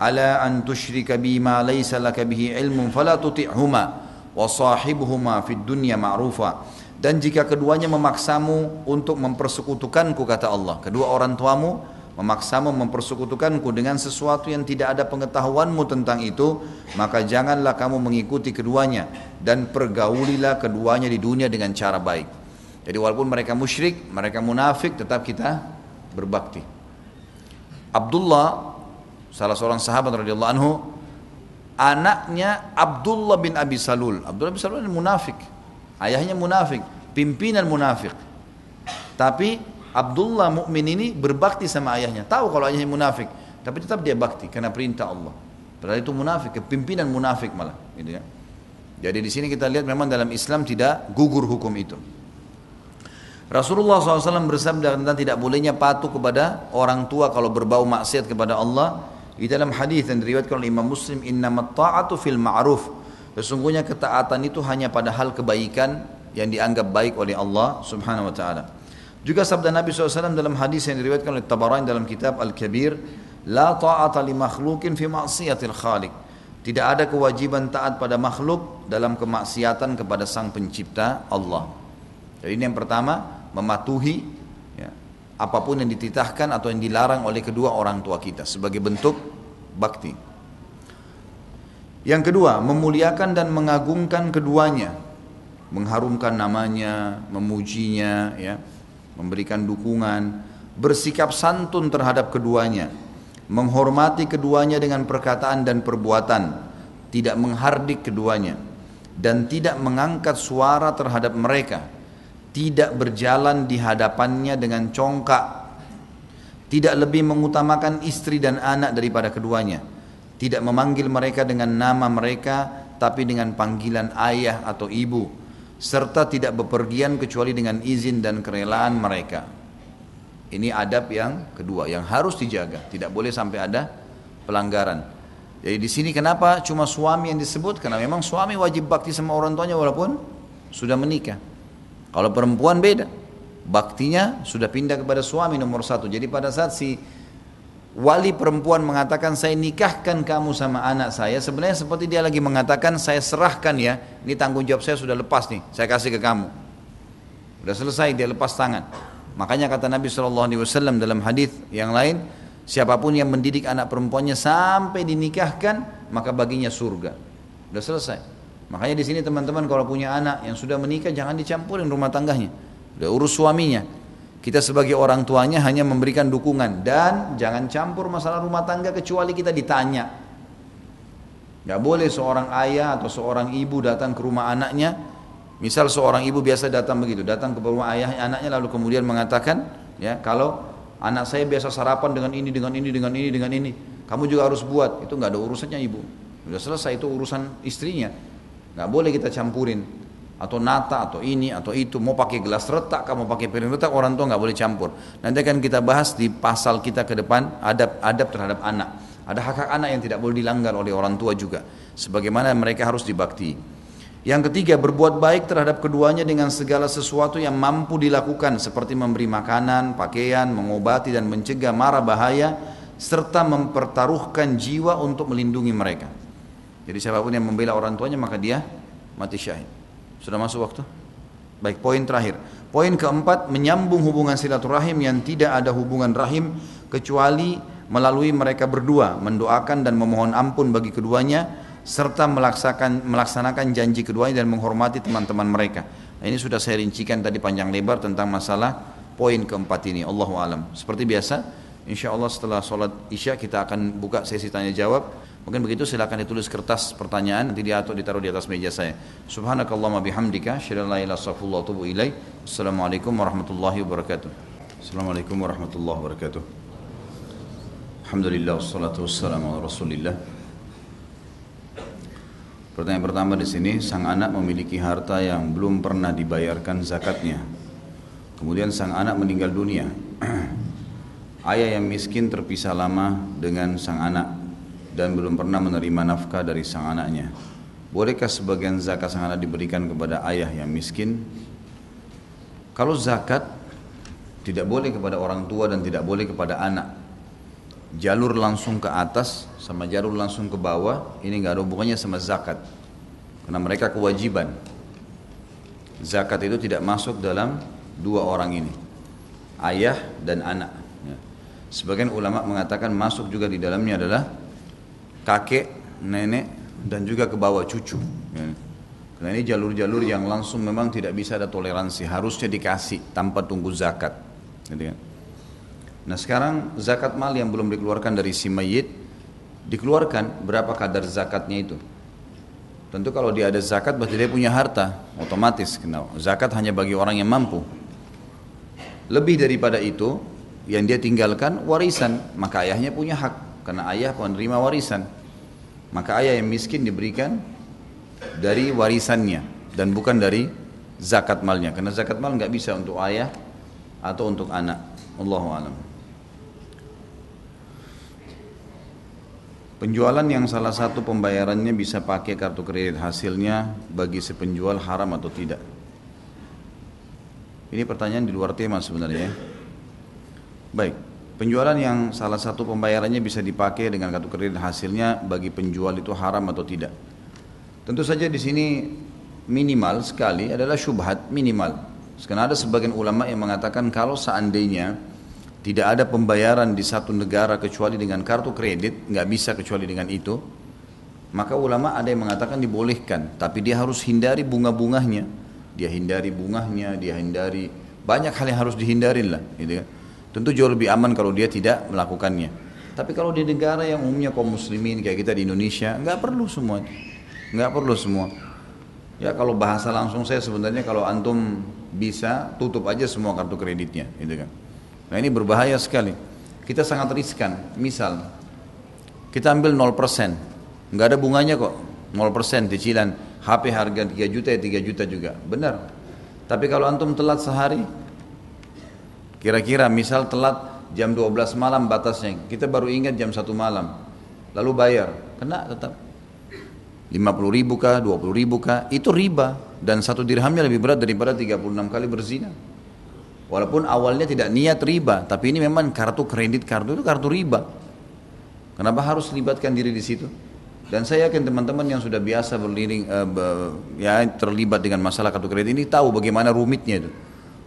A: Ala an tusyrika bima laysa laka bihi ilmun fala tuti'huma wa sahibuhuma fid dunya ma'rufa. Dan jika keduanya memaksamu untuk mempersekutukanku kata Allah. Kedua orang tuamu memaksamu mempersekutukanku dengan sesuatu yang tidak ada pengetahuanmu tentang itu maka janganlah kamu mengikuti keduanya dan pergaulilah keduanya di dunia dengan cara baik. Jadi walaupun mereka musyrik mereka munafik tetap kita berbakti. Abdullah salah seorang sahabat radhiyallahu anhu anaknya Abdullah bin Abi Salul. Abdullah bin Salul munafik. Ayahnya munafik pimpinan munafik. Tapi Abdullah mukmin ini berbakti sama ayahnya. Tahu kalau ayahnya munafik tapi tetap dia bakti karena perintah Allah. Padahal itu munafik pimpinan munafik malah gitu ya. Jadi di sini kita lihat memang dalam Islam tidak gugur hukum itu. Rasulullah SAW bersabda tentang tidak bolehnya patuh kepada orang tua kalau berbau maksiat kepada Allah. Di dalam hadis yang diriwayatkan oleh Imam Muslim, innamat ta'atu fil ma'ruf. Sesungguhnya ketaatan itu hanya pada hal kebaikan yang dianggap baik oleh Allah Subhanahu wa taala. Juga sabda Nabi SAW dalam hadis yang diriwayatkan oleh Tabarani dalam kitab Al-Kabir, la ta'ata li makhlukin fi ma'siyatil khaliq. Tidak ada kewajiban taat pada makhluk dalam kemaksiatan kepada sang pencipta Allah. Jadi ini yang pertama, mematuhi apa pun yang dititahkan atau yang dilarang oleh kedua orang tua kita sebagai bentuk bakti. Yang kedua, memuliakan dan mengagungkan keduanya, mengharumkan namanya, memujinya, ya, memberikan dukungan, bersikap santun terhadap keduanya, menghormati keduanya dengan perkataan dan perbuatan, tidak menghardik keduanya, dan tidak mengangkat suara terhadap mereka, tidak berjalan di hadapannya dengan congkak, tidak lebih mengutamakan istri dan anak daripada keduanya, tidak memanggil mereka dengan nama mereka tapi dengan panggilan ayah atau ibu, serta tidak bepergian kecuali dengan izin dan kerelaan mereka. Ini adab yang kedua yang harus dijaga, tidak boleh sampai ada pelanggaran. Jadi di sini kenapa cuma suami yang disebut? Karena memang suami wajib bakti sama orang tuanya walaupun sudah menikah. Kalau perempuan beda, baktinya sudah pindah kepada suami nomor satu. Jadi pada saat si wali perempuan mengatakan saya nikahkan kamu sama anak saya, sebenarnya seperti dia lagi mengatakan saya serahkan ya, ini tanggung jawab saya sudah lepas nih, saya kasih ke kamu. Sudah selesai dia lepas tangan. Makanya kata Nabi SAW dalam hadis yang lain, siapa pun yang mendidik anak perempuannya sampai dinikahkan, maka baginya surga. Sudah selesai. Makanya di sini teman-teman kalau punya anak yang sudah menikah jangan dicampurin rumah tangganya. Udah urus suaminya. Kita sebagai orang tuanya hanya memberikan dukungan dan jangan campur masalah rumah tangga kecuali kita ditanya. Gak boleh seorang ayah atau seorang ibu datang ke rumah anaknya. Misal seorang ibu biasa datang begitu, datang ke rumah ayah anaknya lalu kemudian mengatakan, ya kalau anak saya biasa sarapan dengan ini, dengan ini, dengan ini, dengan ini, kamu juga harus buat. Itu nggak ada urusannya ibu. Sudah selesai itu urusan istrinya. nggak boleh kita campurin atau nata atau ini atau itu. Mau pakai gelas retak kamu pakai piring retak orang tua nggak boleh campur. Nanti akan kita bahas di pasal kita ke depan adab adab terhadap anak. Ada hak hak anak yang tidak boleh dilanggar oleh orang tua juga. Sebagaimana mereka harus dibakti. Yang ketiga berbuat baik terhadap keduanya dengan segala sesuatu yang mampu dilakukan seperti memberi makanan pakaian mengobati dan mencegah mara bahaya serta mempertaruhkan jiwa untuk melindungi mereka. Jadi siapa pun yang membela orang tuanya maka dia mati syahid sudah masuk waktu? Baik, poin terakhir. Poin keempat, menyambung hubungan silaturahim yang tidak ada hubungan rahim kecuali melalui mereka berdua, mendoakan dan memohon ampun bagi keduanya, serta melaksanakan, melaksanakan janji keduanya dan menghormati teman-teman mereka. Nah, ini sudah saya rincikan tadi panjang lebar tentang masalah poin keempat ini. Allahu alam. Seperti biasa, insya Allah setelah sholat isya kita akan buka sesi tanya jawab. Mungkin begitu silakan ditulis kertas pertanyaan nanti diatur ditaruh di atas meja saya. Subhanakallahumma bihamdika asyhadu wa. Assalamualaikum warahmatullahi wabarakatuh. Assalamualaikum warahmatullahi wabarakatuh. Alhamdulillah wassalatu wassalamu ala Rasulillah. Pertanyaan pertama di sini, sang anak memiliki harta yang belum pernah dibayarkan zakatnya. Kemudian sang anak meninggal dunia. Ayah yang miskin terpisah lama dengan sang anak dan belum pernah menerima nafkah dari sang anaknya. Bolehkah sebagian zakat sang anak diberikan kepada ayah yang miskin? Kalau zakat tidak boleh kepada orang tua dan tidak boleh kepada anak. Jalur langsung ke atas sama jalur langsung ke bawah ini nggak ada hubungannya sama zakat. Karena mereka kewajiban. Zakat itu tidak masuk dalam dua orang ini. Ayah dan anak. Ya. Sebagian ulama mengatakan masuk juga di dalamnya adalah kakek, nenek, dan juga ke bawah cucu. Ya. Karena ini jalur-jalur yang langsung memang tidak bisa ada toleransi, harusnya dikasih tanpa tunggu zakat. Kan? Nah sekarang zakat mal yang belum dikeluarkan dari si mayit, dikeluarkan berapa kadar zakatnya itu. Tentu kalau dia ada zakat berarti dia punya harta, otomatis. Kenal. Zakat hanya bagi orang yang mampu. Lebih daripada itu, yang dia tinggalkan warisan, maka ayahnya punya hak karena ayah penerima warisan. Maka ayah yang miskin diberikan dari warisannya dan bukan dari zakat malnya. Karena zakat mal nggak bisa untuk ayah atau untuk anak. Allahu alam. Penjualan yang salah satu pembayarannya bisa pakai kartu kredit hasilnya bagi si penjual haram atau tidak? Ini pertanyaan di luar tema sebenarnya. Baik. Penjualan yang salah satu pembayarannya bisa dipakai dengan kartu kredit hasilnya bagi penjual itu haram atau tidak. Tentu saja di sini minimal sekali adalah syubhat minimal. Karena ada sebagian ulama yang mengatakan kalau seandainya tidak ada pembayaran di satu negara kecuali dengan kartu kredit, nggak bisa kecuali dengan itu, maka ulama ada yang mengatakan dibolehkan, tapi dia harus hindari bunga-bunganya, dia hindari bunganya, dia hindari banyak hal yang harus dihindari lah, gitu kan. Tentu jauh lebih aman kalau dia tidak melakukannya. Tapi kalau di negara yang umumnya kaum muslimin kayak kita di Indonesia, nggak perlu semua. Nggak perlu semua. Ya kalau bahasa langsung saya sebenarnya kalau antum bisa tutup aja semua kartu kreditnya, gitu kan. Nah ini berbahaya sekali. Kita sangat riskan. Misal kita ambil 0%, nggak ada bunganya kok. 0% cicilan HP harga 3 juta ya 3 juta juga. Benar. Tapi kalau antum telat sehari, Kira-kira misal telat jam 12 malam batasnya, kita baru ingat jam 1 malam, lalu bayar, kena tetap. 50 ribu kah, 20 ribu kah, itu riba. Dan satu dirhamnya lebih berat daripada 36 kali berzina. Walaupun awalnya tidak niat riba, tapi ini memang kartu kredit, kartu itu kartu riba. Kenapa harus libatkan diri di situ? Dan saya yakin teman-teman yang sudah biasa berliring, uh, ya terlibat dengan masalah kartu kredit ini tahu bagaimana rumitnya itu.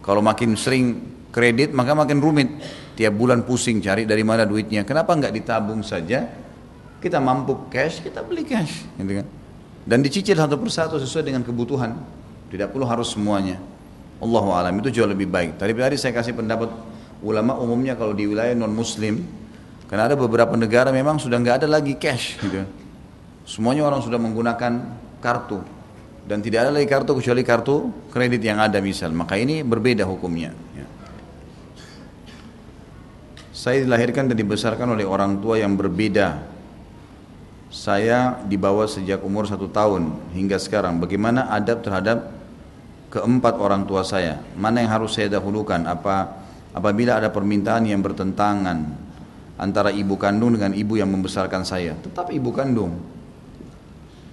A: Kalau makin sering kredit maka makin rumit. Tiap bulan pusing cari dari mana duitnya. Kenapa nggak ditabung saja? Kita mampu cash kita beli cash gitu kan? Dan dicicil satu persatu sesuai dengan kebutuhan. Tidak perlu harus semuanya. Allah alam itu jauh lebih baik. Tadi tadi saya kasih pendapat ulama umumnya kalau di wilayah non muslim karena ada beberapa negara memang sudah nggak ada lagi cash gitu semuanya orang sudah menggunakan kartu. Dan tidak ada lagi kartu kecuali kartu kredit yang ada misal. Maka ini berbeda hukumnya saya dilahirkan dan dibesarkan oleh orang tua yang berbeda saya dibawa sejak umur satu tahun hingga sekarang. Bagaimana adab terhadap keempat orang tua saya? Mana yang harus saya dahulukan? Apa apabila ada permintaan yang bertentangan antara ibu kandung dengan ibu yang membesarkan saya? Tetap ibu kandung.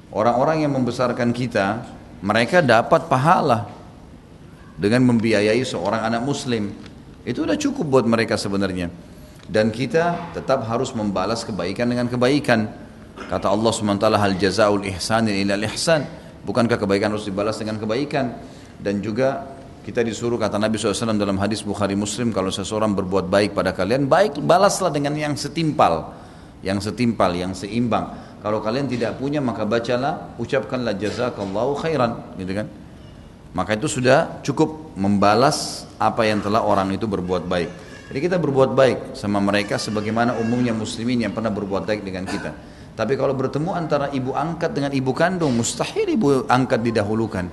A: Orang-orang yang membesarkan kita, mereka dapat pahala dengan membiayai seorang anak muslim. Itu udah cukup buat mereka sebenarnya. Dan kita tetap harus membalas kebaikan dengan kebaikan. Kata Allah SWT, hal jazaul ihsan ila ihsan. Bukankah kebaikan harus dibalas dengan kebaikan? Dan juga kita disuruh kata Nabi SAW dalam hadis Bukhari Muslim kalau seseorang berbuat baik pada kalian, baik balaslah dengan yang setimpal, yang setimpal, yang seimbang. Kalau kalian tidak punya maka bacalah, ucapkanlah jazakallahu khairan, gitu kan? Maka itu sudah cukup membalas apa yang telah orang itu berbuat baik. Jadi kita berbuat baik sama mereka sebagaimana umumnya muslimin yang pernah berbuat baik dengan kita. Tapi kalau bertemu antara ibu angkat dengan ibu kandung, mustahil ibu angkat didahulukan.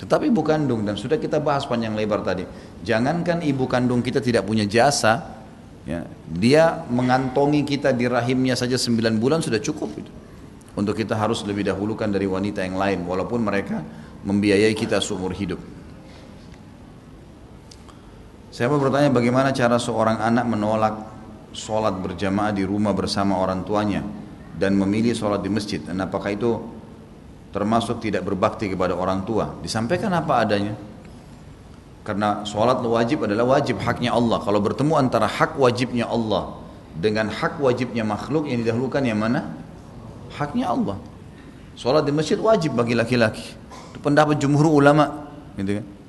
A: Tetapi ibu kandung dan sudah kita bahas panjang lebar tadi. Jangankan ibu kandung kita tidak punya jasa, ya, dia mengantongi kita di rahimnya saja 9 bulan sudah cukup itu. Untuk kita harus lebih dahulukan dari wanita yang lain walaupun mereka membiayai kita seumur hidup. Saya mau bertanya bagaimana cara seorang anak menolak sholat berjamaah di rumah bersama orang tuanya dan memilih sholat di masjid? Dan apakah itu termasuk tidak berbakti kepada orang tua? Disampaikan apa adanya. Karena sholat wajib adalah wajib haknya Allah. Kalau bertemu antara hak wajibnya Allah dengan hak wajibnya makhluk yang didahulukan yang mana? Haknya Allah. Sholat di masjid wajib bagi laki-laki. Itu pendapat jumhur ulama, gitu kan.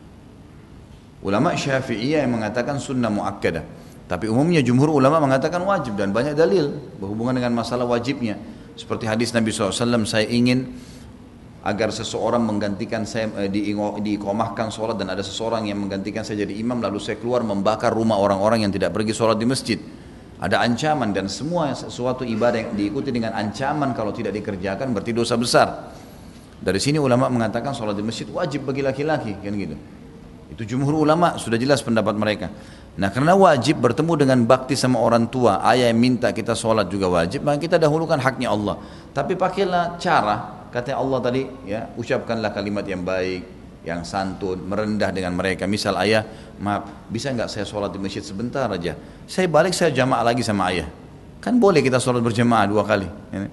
A: Ulama Syafi'iyah yang mengatakan sunnah muakkadah. Tapi umumnya jumhur ulama mengatakan wajib dan banyak dalil berhubungan dengan masalah wajibnya. Seperti hadis Nabi SAW, saya ingin agar seseorang menggantikan saya eh, di, diikomahkan sholat dan ada seseorang yang menggantikan saya jadi imam lalu saya keluar membakar rumah orang-orang yang tidak pergi sholat di masjid ada ancaman dan semua sesuatu ibadah yang diikuti dengan ancaman kalau tidak dikerjakan berarti dosa besar dari sini ulama mengatakan sholat di masjid wajib bagi laki-laki, kan gitu. Itu jumhur ulama sudah jelas pendapat mereka. Nah karena wajib bertemu dengan bakti sama orang tua, ayah yang minta kita sholat juga wajib, maka kita dahulukan haknya Allah. Tapi pakailah cara, kata Allah tadi, ya ucapkanlah kalimat yang baik, yang santun, merendah dengan mereka. Misal ayah, maaf, bisa nggak saya sholat di masjid sebentar aja? Saya balik saya jamaah lagi sama ayah. Kan boleh kita sholat berjamaah dua kali. Ya.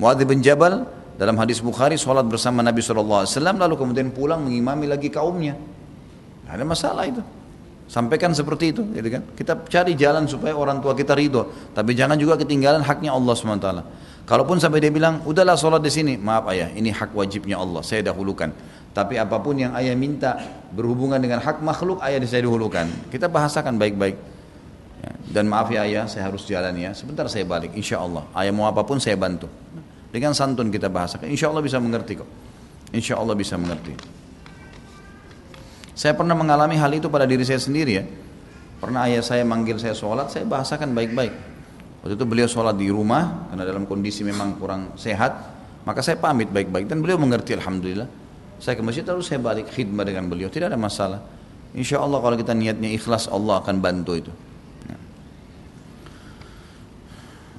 A: Muadz bin Jabal dalam hadis Bukhari sholat bersama Nabi SAW lalu kemudian pulang mengimami lagi kaumnya. Ada masalah itu. Sampaikan seperti itu, gitu kan? Kita cari jalan supaya orang tua kita ridho, tapi jangan juga ketinggalan haknya Allah swt. Kalaupun sampai dia bilang, udahlah sholat di sini, maaf ayah, ini hak wajibnya Allah, saya dahulukan. Tapi apa pun yang ayah minta berhubungan dengan hak makhluk, ayah saya dahulukan. Kita bahasakan baik-baik. Ya, dan maaf ya ayah, saya harus jalan ya. Sebentar saya balik, insya Allah. Ayah mau apa pun saya bantu. Dengan santun kita bahasakan. Insya Allah bisa mengerti kok. Insya Allah bisa mengerti. Saya pernah mengalami hal itu pada diri saya sendiri ya. Pernah ayah saya manggil saya sholat, saya bahasakan baik-baik. Waktu itu beliau sholat di rumah, karena dalam kondisi memang kurang sehat. Maka saya pamit baik-baik dan beliau mengerti Alhamdulillah. Saya ke masjid terus saya balik khidmat dengan beliau, tidak ada masalah. Insya Allah kalau kita niatnya ikhlas Allah akan bantu itu.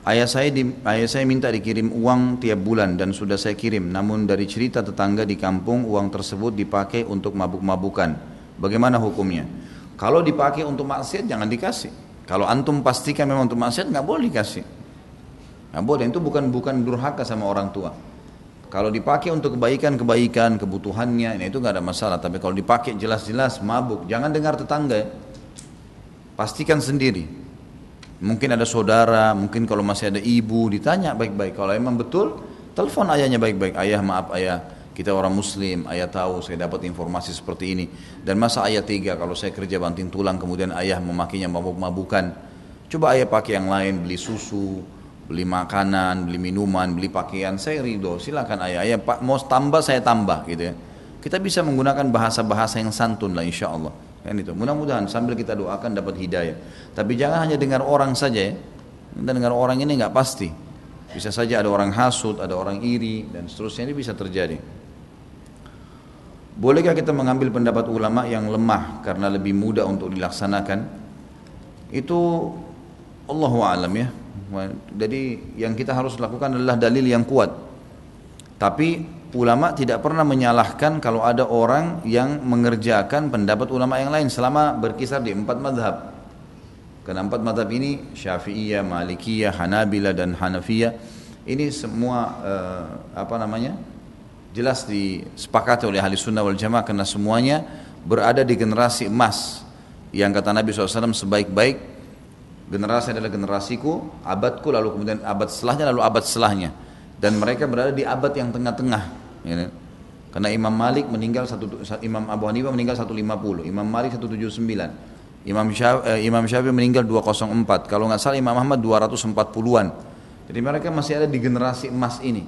A: Ayah saya, di, ayah saya minta dikirim uang tiap bulan dan sudah saya kirim. Namun dari cerita tetangga di kampung uang tersebut dipakai untuk mabuk-mabukan. Bagaimana hukumnya? Kalau dipakai untuk maksiat jangan dikasih. Kalau antum pastikan memang untuk maksiat nggak boleh dikasih. Nggak boleh. Itu bukan bukan durhaka sama orang tua. Kalau dipakai untuk kebaikan-kebaikan, kebutuhannya, ini itu nggak ada masalah. Tapi kalau dipakai jelas-jelas mabuk, jangan dengar tetangga. Pastikan sendiri. Mungkin ada saudara, mungkin kalau masih ada ibu ditanya baik-baik. Kalau emang betul, telepon ayahnya baik-baik. Ayah maaf ayah, kita orang muslim, ayah tahu saya dapat informasi seperti ini. Dan masa ayah tiga kalau saya kerja banting tulang kemudian ayah memakinya mabuk-mabukan. Coba ayah pakai yang lain, beli susu, beli makanan, beli minuman, beli pakaian, saya ridho. Silakan ayah, ayah pak mau tambah saya tambah gitu ya. Kita bisa menggunakan bahasa-bahasa yang santun lah insya Allah. Kan itu. Mudah-mudahan sambil kita doakan dapat hidayah. Tapi jangan hanya dengar orang saja ya. Kita dengar orang ini nggak pasti. Bisa saja ada orang hasut, ada orang iri dan seterusnya ini bisa terjadi. Bolehkah kita mengambil pendapat ulama yang lemah karena lebih mudah untuk dilaksanakan? Itu Allah alam ya. Jadi yang kita harus lakukan adalah dalil yang kuat. Tapi ulama tidak pernah menyalahkan kalau ada orang yang mengerjakan pendapat ulama yang lain selama berkisar di empat madhab. Karena empat madhab ini Syafi'iyah, Malikiyah, Hanabila dan Hanafiyah ini semua uh, apa namanya jelas disepakati oleh ahli sunnah wal jamaah karena semuanya berada di generasi emas yang kata Nabi SAW sebaik-baik generasi adalah generasiku, abadku lalu kemudian abad setelahnya lalu abad setelahnya dan mereka berada di abad yang tengah-tengah ya. Kan? karena Imam Malik meninggal satu Imam Abu Hanifah meninggal 150 Imam Malik 179 Imam Syafi'i, eh, Imam Syafi'i meninggal 204 kalau nggak salah Imam Ahmad 240-an jadi mereka masih ada di generasi emas ini.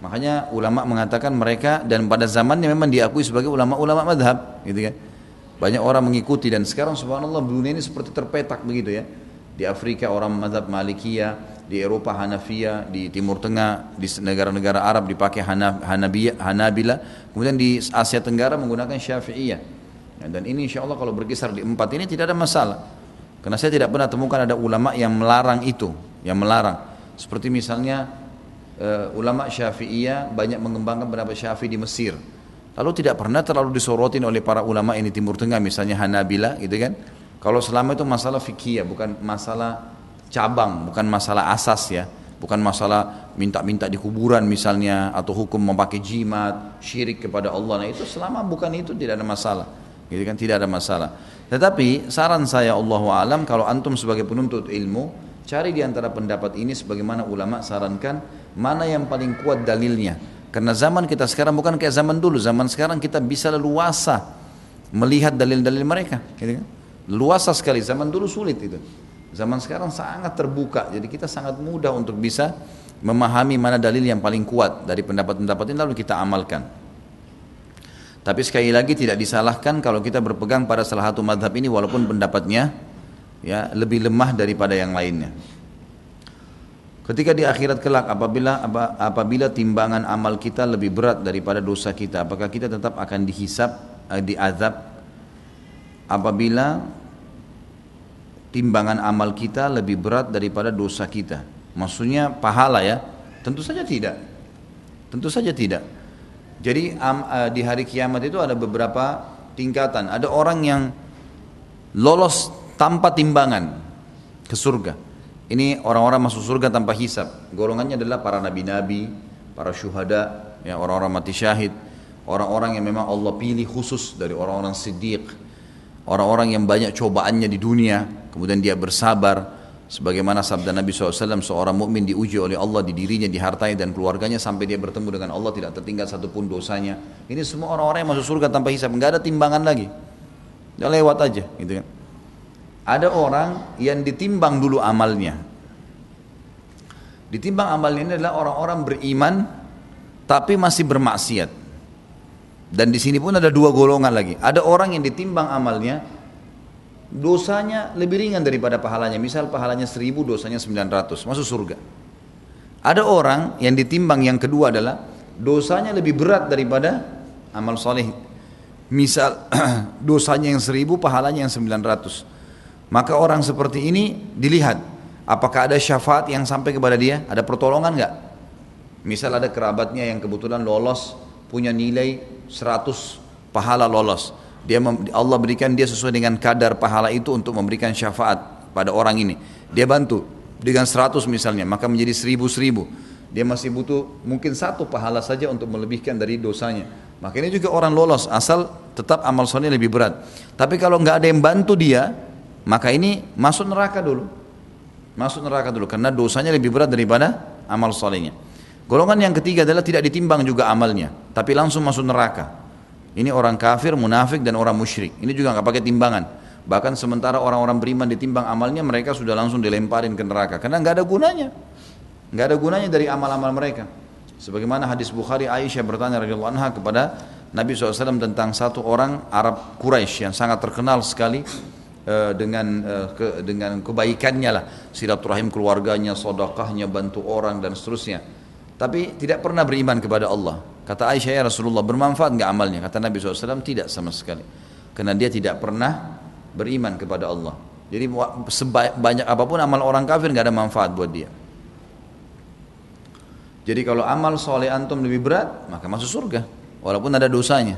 A: Makanya ulama mengatakan mereka dan pada zamannya memang diakui sebagai ulama-ulama madhab, gitu kan. Banyak orang mengikuti dan sekarang subhanallah dunia ini seperti terpetak begitu ya. Di Afrika orang madhab Malikiyah, di Eropa Hanafiyah, di Timur Tengah, di negara-negara Arab dipakai Hanabiyah, Hanabila, kemudian di Asia Tenggara menggunakan Syafi'iyah. Ya, dan ini insya Allah kalau berkisar di empat ini tidak ada masalah. Karena saya tidak pernah temukan ada ulama yang melarang itu, yang melarang. Seperti misalnya uh, ulama Syafi'iyah banyak mengembangkan pendapat Syafi'i di Mesir. Lalu tidak pernah terlalu disorotin oleh para ulama ini Timur Tengah misalnya Hanabila gitu kan. Kalau selama itu masalah fikih bukan masalah cabang, bukan masalah asas ya. Bukan masalah minta-minta di kuburan misalnya atau hukum memakai jimat, syirik kepada Allah. Nah itu selama bukan itu tidak ada masalah. Gitu kan tidak ada masalah. Tetapi saran saya Allah alam kalau antum sebagai penuntut ilmu Cari di antara pendapat ini sebagaimana ulama sarankan mana yang paling kuat dalilnya. Karena zaman kita sekarang bukan kayak zaman dulu. Zaman sekarang kita bisa leluasa melihat dalil-dalil mereka. Gitu kan? Luasa sekali. Zaman dulu sulit itu. Zaman sekarang sangat terbuka. Jadi kita sangat mudah untuk bisa memahami mana dalil yang paling kuat dari pendapat-pendapat ini lalu kita amalkan. Tapi sekali lagi tidak disalahkan kalau kita berpegang pada salah satu madhab ini walaupun pendapatnya ya lebih lemah daripada yang lainnya. Ketika di akhirat kelak apabila apabila timbangan amal kita lebih berat daripada dosa kita, apakah kita tetap akan dihisap, eh, diazab? Apabila timbangan amal kita lebih berat daripada dosa kita. Maksudnya pahala ya? Tentu saja tidak. Tentu saja tidak. Jadi eh, di hari kiamat itu ada beberapa tingkatan. Ada orang yang lolos tanpa timbangan ke surga. Ini orang-orang masuk surga tanpa hisap. Golongannya adalah para nabi-nabi, para syuhada, ya orang-orang mati syahid, orang-orang yang memang Allah pilih khusus dari orang-orang siddiq, orang-orang yang banyak cobaannya di dunia, kemudian dia bersabar, sebagaimana sabda Nabi SAW seorang mukmin diuji oleh Allah di dirinya di hartanya dan keluarganya sampai dia bertemu dengan Allah tidak tertinggal satupun dosanya. Ini semua orang-orang yang masuk surga tanpa hisap nggak ada timbangan lagi. Dia lewat aja gitu kan ada orang yang ditimbang dulu amalnya. Ditimbang amalnya ini adalah orang-orang beriman tapi masih bermaksiat. Dan di sini pun ada dua golongan lagi. Ada orang yang ditimbang amalnya dosanya lebih ringan daripada pahalanya. Misal pahalanya seribu, dosanya 900, masuk surga. Ada orang yang ditimbang yang kedua adalah dosanya lebih berat daripada amal soleh. Misal dosanya yang seribu, pahalanya yang 900. Maka orang seperti ini dilihat apakah ada syafaat yang sampai kepada dia, ada pertolongan nggak? Misal ada kerabatnya yang kebetulan lolos punya nilai 100 pahala lolos. Dia Allah berikan dia sesuai dengan kadar pahala itu untuk memberikan syafaat pada orang ini. Dia bantu dengan 100 misalnya, maka menjadi seribu seribu. Dia masih butuh mungkin satu pahala saja untuk melebihkan dari dosanya. Maka ini juga orang lolos asal tetap amal soleh lebih berat. Tapi kalau nggak ada yang bantu dia, maka ini masuk neraka dulu. Masuk neraka dulu karena dosanya lebih berat daripada amal solehnya. Golongan yang ketiga adalah tidak ditimbang juga amalnya, tapi langsung masuk neraka. Ini orang kafir, munafik dan orang musyrik. Ini juga nggak pakai timbangan. Bahkan sementara orang-orang beriman ditimbang amalnya, mereka sudah langsung dilemparin ke neraka karena nggak ada gunanya. Nggak ada gunanya dari amal-amal mereka. Sebagaimana hadis Bukhari Aisyah bertanya radhiyallahu anha kepada Nabi SAW tentang satu orang Arab Quraisy yang sangat terkenal sekali Eh, dengan uh, ke, dengan kebaikannya lah. Silaturahim keluarganya sodakahnya bantu orang dan seterusnya. Tapi tidak pernah beriman kepada Allah. Kata Aisyah ya Rasulullah bermanfaat nggak amalnya? Kata Nabi SAW tidak sama sekali. Karena dia tidak pernah beriman kepada Allah. Jadi sebanyak apa pun amal orang kafir nggak ada manfaat buat dia. Jadi kalau amal soleh antum lebih berat, maka masuk surga. Walaupun ada dosanya.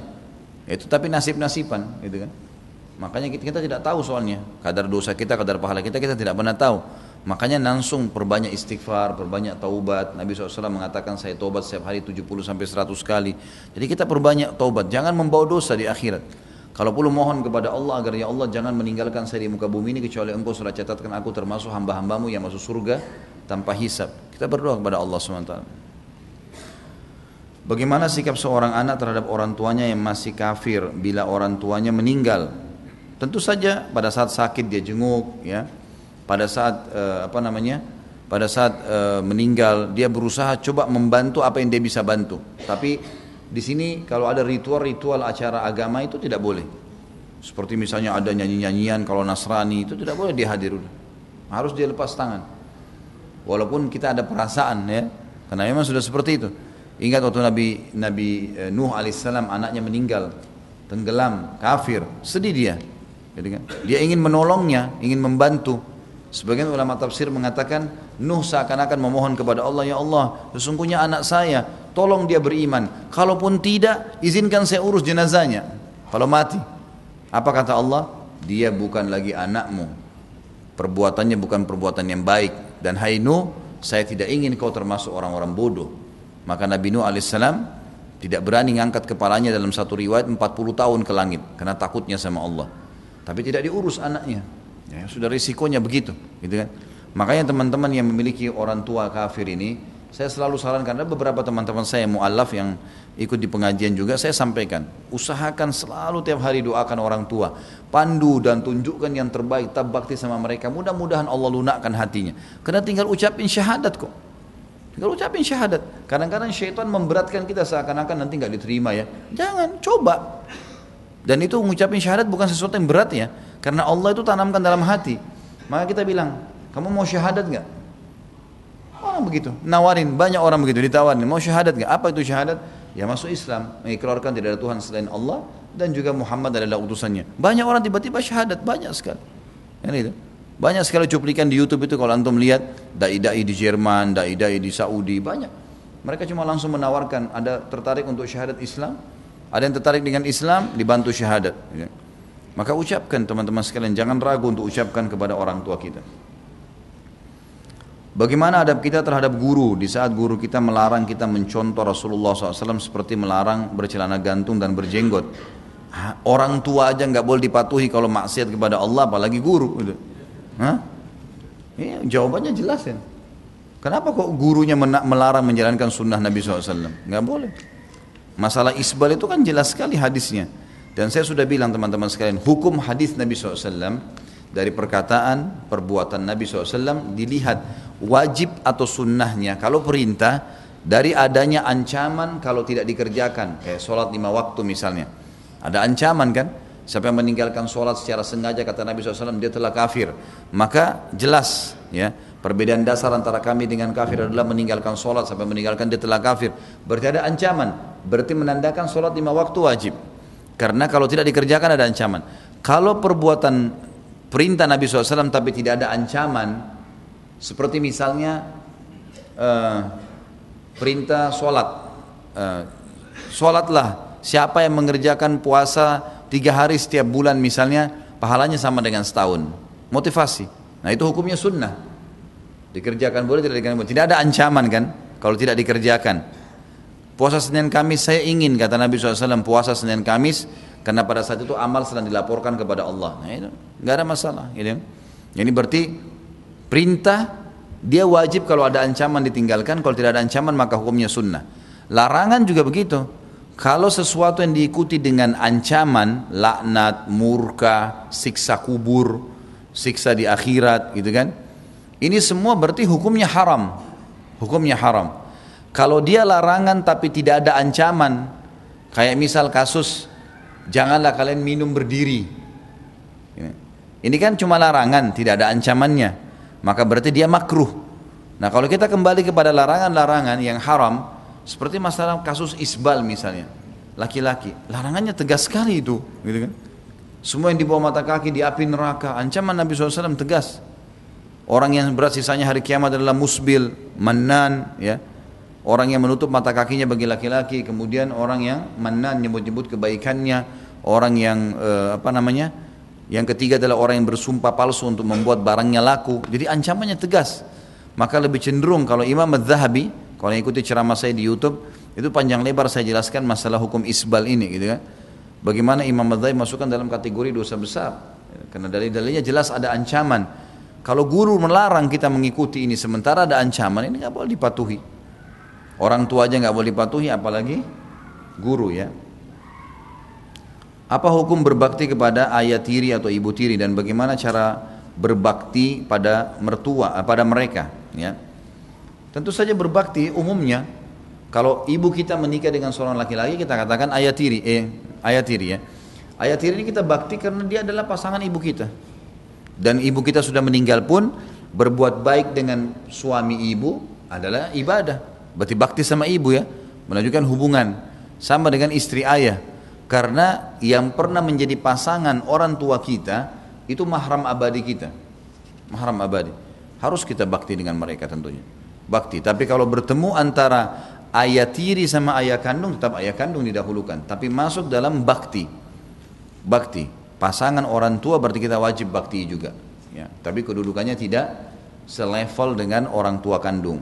A: Itu tapi nasib-nasiban, gitu kan. Makanya kita, kita tidak tahu soalnya. Kadar dosa kita, kadar pahala kita, kita tidak pernah tahu. Makanya langsung perbanyak istighfar, perbanyak taubat. Nabi SAW mengatakan saya taubat setiap hari 70 sampai 100 kali. Jadi kita perbanyak taubat. Jangan membawa dosa di akhirat. Kalau perlu mohon kepada Allah agar ya Allah jangan meninggalkan saya di muka bumi ini kecuali engkau sudah catatkan aku termasuk hamba-hambamu yang masuk surga tanpa hisap. Kita berdoa kepada Allah SWT. Bagaimana sikap seorang anak terhadap orang tuanya yang masih kafir bila orang tuanya meninggal? Tentu saja pada saat sakit dia jenguk, ya. Pada saat uh, apa namanya? Pada saat uh, meninggal dia berusaha coba membantu apa yang dia bisa bantu. Tapi di sini kalau ada ritual-ritual acara agama itu tidak boleh. Seperti misalnya ada nyanyi-nyanyian kalau Nasrani itu tidak boleh dia hadir. Harus dia lepas tangan. Walaupun kita ada perasaan ya, karena memang sudah seperti itu. Ingat waktu Nabi Nabi eh, Nuh alaihissalam anaknya meninggal, tenggelam, kafir, sedih dia. Kan? Dia ingin menolongnya, ingin membantu. Sebagian ulama tafsir mengatakan Nuh seakan-akan memohon kepada Allah, ya Allah, sesungguhnya anak saya, tolong dia beriman. Kalaupun tidak, izinkan saya urus jenazahnya. Kalau mati, apa kata Allah? Dia bukan lagi anakmu. Perbuatannya bukan perbuatan yang baik. Dan hai Nuh, saya tidak ingin kau termasuk orang-orang bodoh. Maka Nabi Nuh alaihissalam tidak berani mengangkat kepalanya dalam satu riwayat 40 tahun ke langit karena takutnya sama Allah. Tapi tidak diurus anaknya. Ya, sudah risikonya begitu, gitu kan. Makanya teman-teman yang memiliki orang tua kafir ini, saya selalu sarankan ada beberapa teman-teman saya mualaf yang ikut di pengajian juga saya sampaikan, usahakan selalu tiap hari doakan orang tua, pandu dan tunjukkan yang terbaik, tabakti sama mereka. Mudah-mudahan Allah lunakkan hatinya. Karena tinggal ucapin syahadat kok. Tinggal ucapin syahadat. Kadang-kadang syaitan memberatkan kita seakan-akan nanti nggak diterima ya. Jangan, coba. Dan itu mengucapin syahadat bukan sesuatu yang berat ya. Karena Allah itu tanamkan dalam hati. Maka kita bilang, kamu mau syahadat nggak? Orang begitu, nawarin banyak orang begitu ditawarin, mau syahadat nggak? Apa itu syahadat? Ya masuk Islam, mengikrarkan tidak ada Tuhan selain Allah dan juga Muhammad adalah utusannya. Banyak orang tiba-tiba syahadat, banyak sekali. Yang itu. Banyak sekali cuplikan di YouTube itu kalau antum lihat dai-dai di Jerman, dai-dai di Saudi, banyak. Mereka cuma langsung menawarkan, ada tertarik untuk syahadat Islam, ada yang tertarik dengan Islam, dibantu syahadat. Ya. Maka ucapkan teman-teman sekalian, jangan ragu untuk ucapkan kepada orang tua kita. Bagaimana adab kita terhadap guru di saat guru kita melarang kita mencontoh Rasulullah SAW seperti melarang bercelana gantung dan berjenggot. Orang tua aja nggak boleh dipatuhi kalau maksiat kepada Allah, apalagi guru. Gitu. Hah? Ya, jawabannya jelas ya. Kenapa kok gurunya melarang menjalankan sunnah Nabi SAW? Nggak boleh. Masalah isbal itu kan jelas sekali hadisnya. Dan saya sudah bilang teman-teman sekalian, hukum hadis Nabi SAW dari perkataan, perbuatan Nabi SAW dilihat wajib atau sunnahnya. Kalau perintah, dari adanya ancaman kalau tidak dikerjakan, kayak sholat lima waktu misalnya. Ada ancaman kan? Siapa yang meninggalkan sholat secara sengaja kata Nabi SAW dia telah kafir. Maka jelas ya perbedaan dasar antara kami dengan kafir adalah meninggalkan sholat sampai meninggalkan dia telah kafir. Berarti ada ancaman. Berarti menandakan sholat lima waktu wajib. Karena kalau tidak dikerjakan ada ancaman. Kalau perbuatan perintah Nabi SAW tapi tidak ada ancaman, seperti misalnya uh, perintah sholat. Uh, sholatlah siapa yang mengerjakan puasa tiga hari setiap bulan misalnya, pahalanya sama dengan setahun. Motivasi. Nah itu hukumnya sunnah. Dikerjakan boleh, tidak dikerjakan boleh. Tidak ada ancaman kan, kalau tidak dikerjakan. Puasa Senin Kamis saya ingin kata Nabi SAW puasa Senin Kamis karena pada saat itu amal sedang dilaporkan kepada Allah. Nah, itu nggak ada masalah. Gitu. Jadi berarti perintah dia wajib kalau ada ancaman ditinggalkan, kalau tidak ada ancaman maka hukumnya sunnah. Larangan juga begitu. Kalau sesuatu yang diikuti dengan ancaman, laknat, murka, siksa kubur, siksa di akhirat, gitu kan? Ini semua berarti hukumnya haram. Hukumnya haram. Kalau dia larangan tapi tidak ada ancaman, kayak misal kasus janganlah kalian minum berdiri. Ini kan cuma larangan, tidak ada ancamannya. Maka berarti dia makruh. Nah kalau kita kembali kepada larangan-larangan yang haram, seperti masalah kasus isbal misalnya, laki-laki, larangannya tegas sekali itu, gitu kan? Semua yang di bawah mata kaki di api neraka, ancaman Nabi SAW tegas. Orang yang berat sisanya hari kiamat adalah musbil, manan, ya, orang yang menutup mata kakinya bagi laki-laki, kemudian orang yang manan nyebut-nyebut kebaikannya, orang yang uh, apa namanya? Yang ketiga adalah orang yang bersumpah palsu untuk membuat barangnya laku. Jadi ancamannya tegas. Maka lebih cenderung kalau Imam Az-Zahabi, kalau ikuti ceramah saya di YouTube, itu panjang lebar saya jelaskan masalah hukum isbal ini gitu kan. Bagaimana Imam Az-Zahabi masukkan dalam kategori dosa besar. Karena dalil-dalilnya jelas ada ancaman. Kalau guru melarang kita mengikuti ini sementara ada ancaman ini nggak boleh dipatuhi. Orang tua aja nggak boleh dipatuhi apalagi guru ya. Apa hukum berbakti kepada ayah tiri atau ibu tiri dan bagaimana cara berbakti pada mertua eh, pada mereka ya. Tentu saja berbakti umumnya kalau ibu kita menikah dengan seorang laki-laki kita katakan ayah tiri eh ayah tiri ya. Ayah tiri ini kita bakti karena dia adalah pasangan ibu kita. Dan ibu kita sudah meninggal pun berbuat baik dengan suami ibu adalah ibadah. Berarti bakti sama ibu ya, menunjukkan hubungan sama dengan istri ayah karena yang pernah menjadi pasangan orang tua kita itu mahram abadi kita. Mahram abadi. Harus kita bakti dengan mereka tentunya. Bakti. Tapi kalau bertemu antara ayah tiri sama ayah kandung, tetap ayah kandung didahulukan. Tapi masuk dalam bakti. Bakti. Pasangan orang tua berarti kita wajib bakti juga. Ya. Tapi kedudukannya tidak selevel dengan orang tua kandung.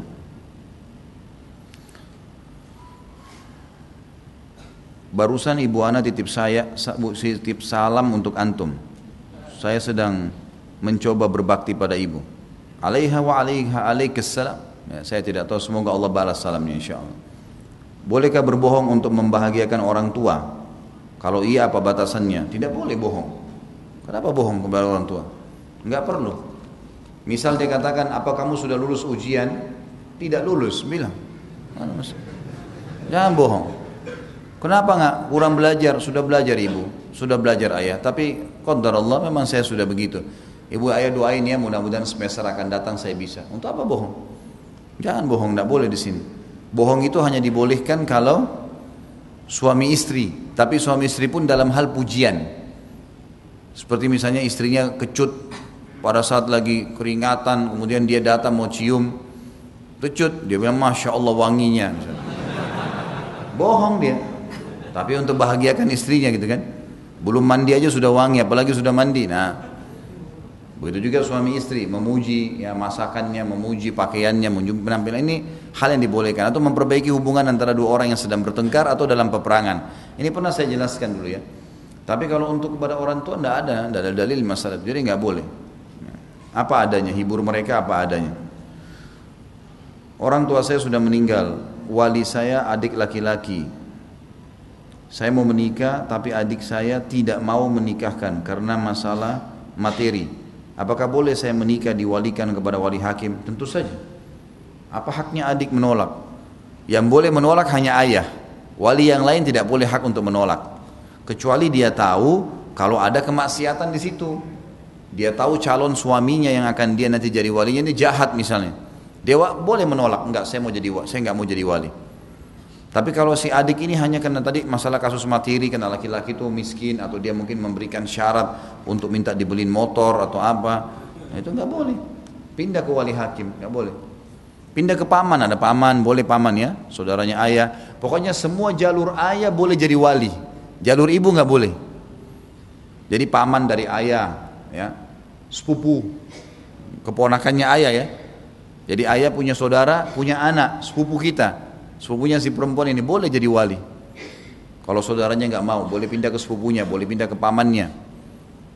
A: Barusan ibu ana titip saya, titip salam untuk antum. Saya sedang mencoba berbakti pada ibu. Alaiha wa alaiha alaikassalam. Ya, saya tidak tahu, semoga Allah balas salamnya insya Allah. Bolehkah berbohong untuk membahagiakan orang tua? Kalau iya apa batasannya? Tidak boleh bohong. Kenapa bohong kepada orang tua? Enggak perlu. Misal dia katakan, apa kamu sudah lulus ujian? Tidak lulus, bilang. Jangan bohong. Kenapa nggak kurang belajar? Sudah belajar ibu, sudah belajar ayah. Tapi qadar Allah memang saya sudah begitu. Ibu ayah doain ya mudah-mudahan semester akan datang saya bisa. Untuk apa bohong? Jangan bohong, tidak boleh di sini. Bohong itu hanya dibolehkan kalau suami istri. Tapi suami istri pun dalam hal pujian. Seperti misalnya istrinya kecut pada saat lagi keringatan, kemudian dia datang mau cium, kecut, dia bilang masya Allah wanginya. Bohong dia. Tapi untuk bahagiakan istrinya gitu kan. Belum mandi aja sudah wangi, apalagi sudah mandi. Nah, begitu juga suami istri memuji ya masakannya, memuji pakaiannya, memuji penampilan ini hal yang dibolehkan atau memperbaiki hubungan antara dua orang yang sedang bertengkar atau dalam peperangan. Ini pernah saya jelaskan dulu ya. Tapi kalau untuk kepada orang tua tidak ada, tidak ada dalil masalah jadi nggak boleh. Apa adanya, hibur mereka apa adanya. Orang tua saya sudah meninggal, wali saya adik laki-laki, saya mau menikah tapi adik saya tidak mau menikahkan karena masalah materi. Apakah boleh saya menikah diwalikan kepada wali hakim? Tentu saja. Apa haknya adik menolak? Yang boleh menolak hanya ayah. Wali yang lain tidak boleh hak untuk menolak. Kecuali dia tahu kalau ada kemaksiatan di situ. Dia tahu calon suaminya yang akan dia nanti jadi walinya ini jahat misalnya. Dewa boleh menolak, enggak saya mau jadi saya enggak mau jadi wali. Tapi kalau si adik ini hanya karena tadi masalah kasus materi karena laki-laki itu miskin atau dia mungkin memberikan syarat untuk minta dibeliin motor atau apa, nah itu nggak boleh. Pindah ke wali hakim, nggak boleh. Pindah ke paman, ada paman, boleh paman ya, saudaranya ayah. Pokoknya semua jalur ayah boleh jadi wali, jalur ibu nggak boleh. Jadi paman dari ayah, ya, sepupu, keponakannya ayah ya. Jadi ayah punya saudara, punya anak, sepupu kita, sepupunya si perempuan ini boleh jadi wali. Kalau saudaranya nggak mau, boleh pindah ke sepupunya, boleh pindah ke pamannya.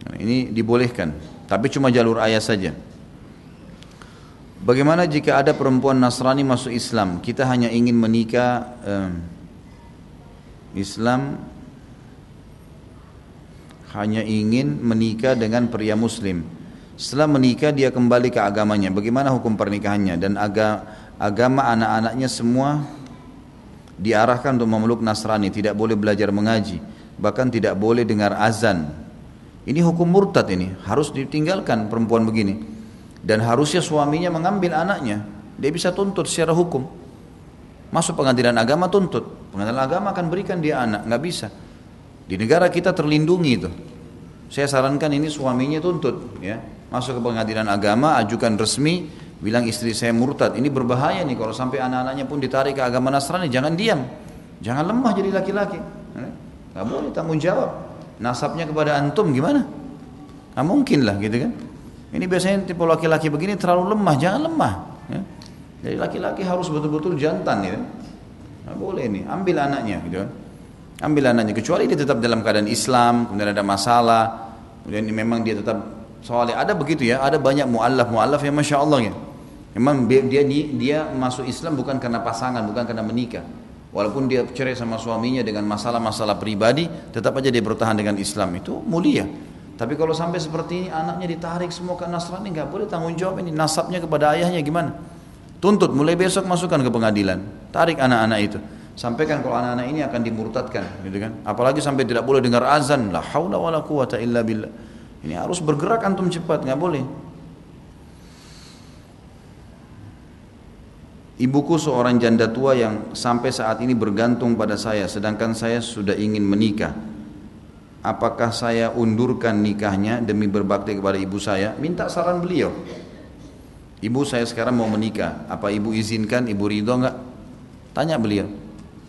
A: Nah, ini dibolehkan, tapi cuma jalur ayah saja. Bagaimana jika ada perempuan Nasrani masuk Islam? Kita hanya ingin menikah eh, Islam hanya ingin menikah dengan pria Muslim. Setelah menikah dia kembali ke agamanya. Bagaimana hukum pernikahannya dan agama anak-anaknya semua diarahkan untuk memeluk Nasrani, tidak boleh belajar mengaji, bahkan tidak boleh dengar azan. Ini hukum murtad ini, harus ditinggalkan perempuan begini. Dan harusnya suaminya mengambil anaknya, dia bisa tuntut secara hukum. Masuk pengadilan agama tuntut, pengadilan agama akan berikan dia anak, nggak bisa. Di negara kita terlindungi itu. Saya sarankan ini suaminya tuntut, ya. Masuk ke pengadilan agama, ajukan resmi, bilang istri saya murtad. Ini berbahaya nih kalau sampai anak-anaknya pun ditarik ke agama Nasrani, jangan diam. Jangan lemah jadi laki-laki. Eh, nggak boleh tanggung jawab. Nasabnya kepada antum gimana? Nggak mungkin lah gitu kan. Ini biasanya tipe laki-laki begini terlalu lemah, jangan lemah. Ya. Jadi laki-laki harus betul-betul jantan ya. Nggak boleh nih, ambil anaknya gitu kan. Ambil anaknya, kecuali dia tetap dalam keadaan Islam, kemudian ada masalah, kemudian memang dia tetap soalnya ada begitu ya, ada banyak mu'allaf mu'allaf yang masya Allah ya. Memang dia, dia masuk Islam bukan karena pasangan, bukan karena menikah. Walaupun dia cerai sama suaminya dengan masalah-masalah pribadi, tetap aja dia bertahan dengan Islam itu mulia. Tapi kalau sampai seperti ini anaknya ditarik semua ke Nasrani nggak boleh tanggung jawab ini nasabnya kepada ayahnya gimana? Tuntut mulai besok masukkan ke pengadilan, tarik anak-anak itu. Sampaikan kalau anak-anak ini akan dimurtadkan, gitu kan? Apalagi sampai tidak boleh dengar azan, la haula wala quwata illa billah. Ini harus bergerak antum cepat, nggak boleh. Ibuku seorang janda tua yang sampai saat ini bergantung pada saya, sedangkan saya sudah ingin menikah. Apakah saya undurkan nikahnya demi berbakti kepada ibu saya? Minta saran beliau. Ibu saya sekarang mau menikah, apa ibu izinkan, ibu ridho enggak? Tanya beliau.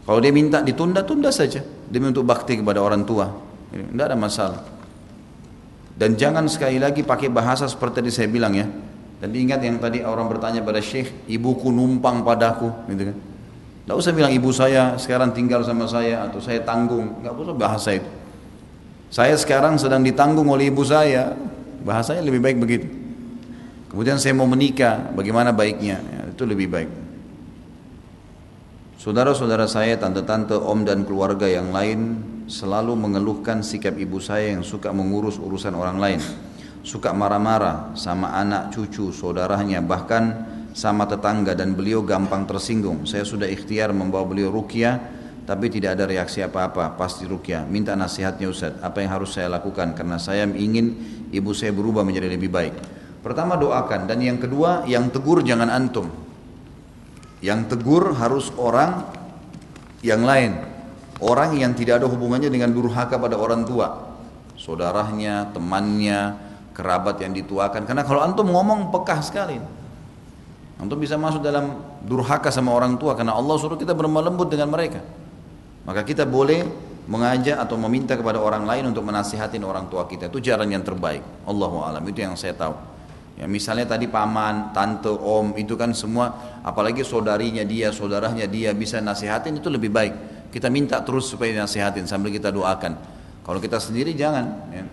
A: Kalau dia minta ditunda, tunda saja demi untuk bakti kepada orang tua. Tidak ada masalah. Dan jangan sekali lagi pakai bahasa seperti tadi saya bilang ya, dan ingat yang tadi orang bertanya pada Syekh, ibuku numpang padaku, gitu kan. Tidak usah bilang ibu saya sekarang tinggal sama saya atau saya tanggung, nggak usah bahasa itu. Saya sekarang sedang ditanggung oleh ibu saya, bahasanya lebih baik begitu. Kemudian saya mau menikah, bagaimana baiknya? Ya, itu lebih baik. Saudara-saudara saya, tante-tante, om dan keluarga yang lain selalu mengeluhkan sikap ibu saya yang suka mengurus urusan orang lain suka marah-marah sama anak cucu saudaranya bahkan sama tetangga dan beliau gampang tersinggung. Saya sudah ikhtiar membawa beliau rukyah tapi tidak ada reaksi apa-apa. Pasti rukyah minta nasihatnya Ustaz. Apa yang harus saya lakukan? Karena saya ingin ibu saya berubah menjadi lebih baik. Pertama doakan. Dan yang kedua yang tegur jangan antum. Yang tegur harus orang yang lain. Orang yang tidak ada hubungannya dengan durhaka pada orang tua. Saudaranya temannya kerabat yang dituakan. Karena kalau antum ngomong pekah sekali. Antum bisa masuk dalam durhaka sama orang tua karena Allah suruh kita berlemah lembut dengan mereka. Maka kita boleh mengajak atau meminta kepada orang lain untuk menasihatin orang tua kita. Itu jalan yang terbaik. Allahu alam itu yang saya tahu. Ya misalnya tadi paman, tante, om itu kan semua apalagi saudarinya dia, saudaranya dia bisa nasihatin itu lebih baik. Kita minta terus supaya nasihatin sambil kita doakan. Kalau kita sendiri jangan. Ya.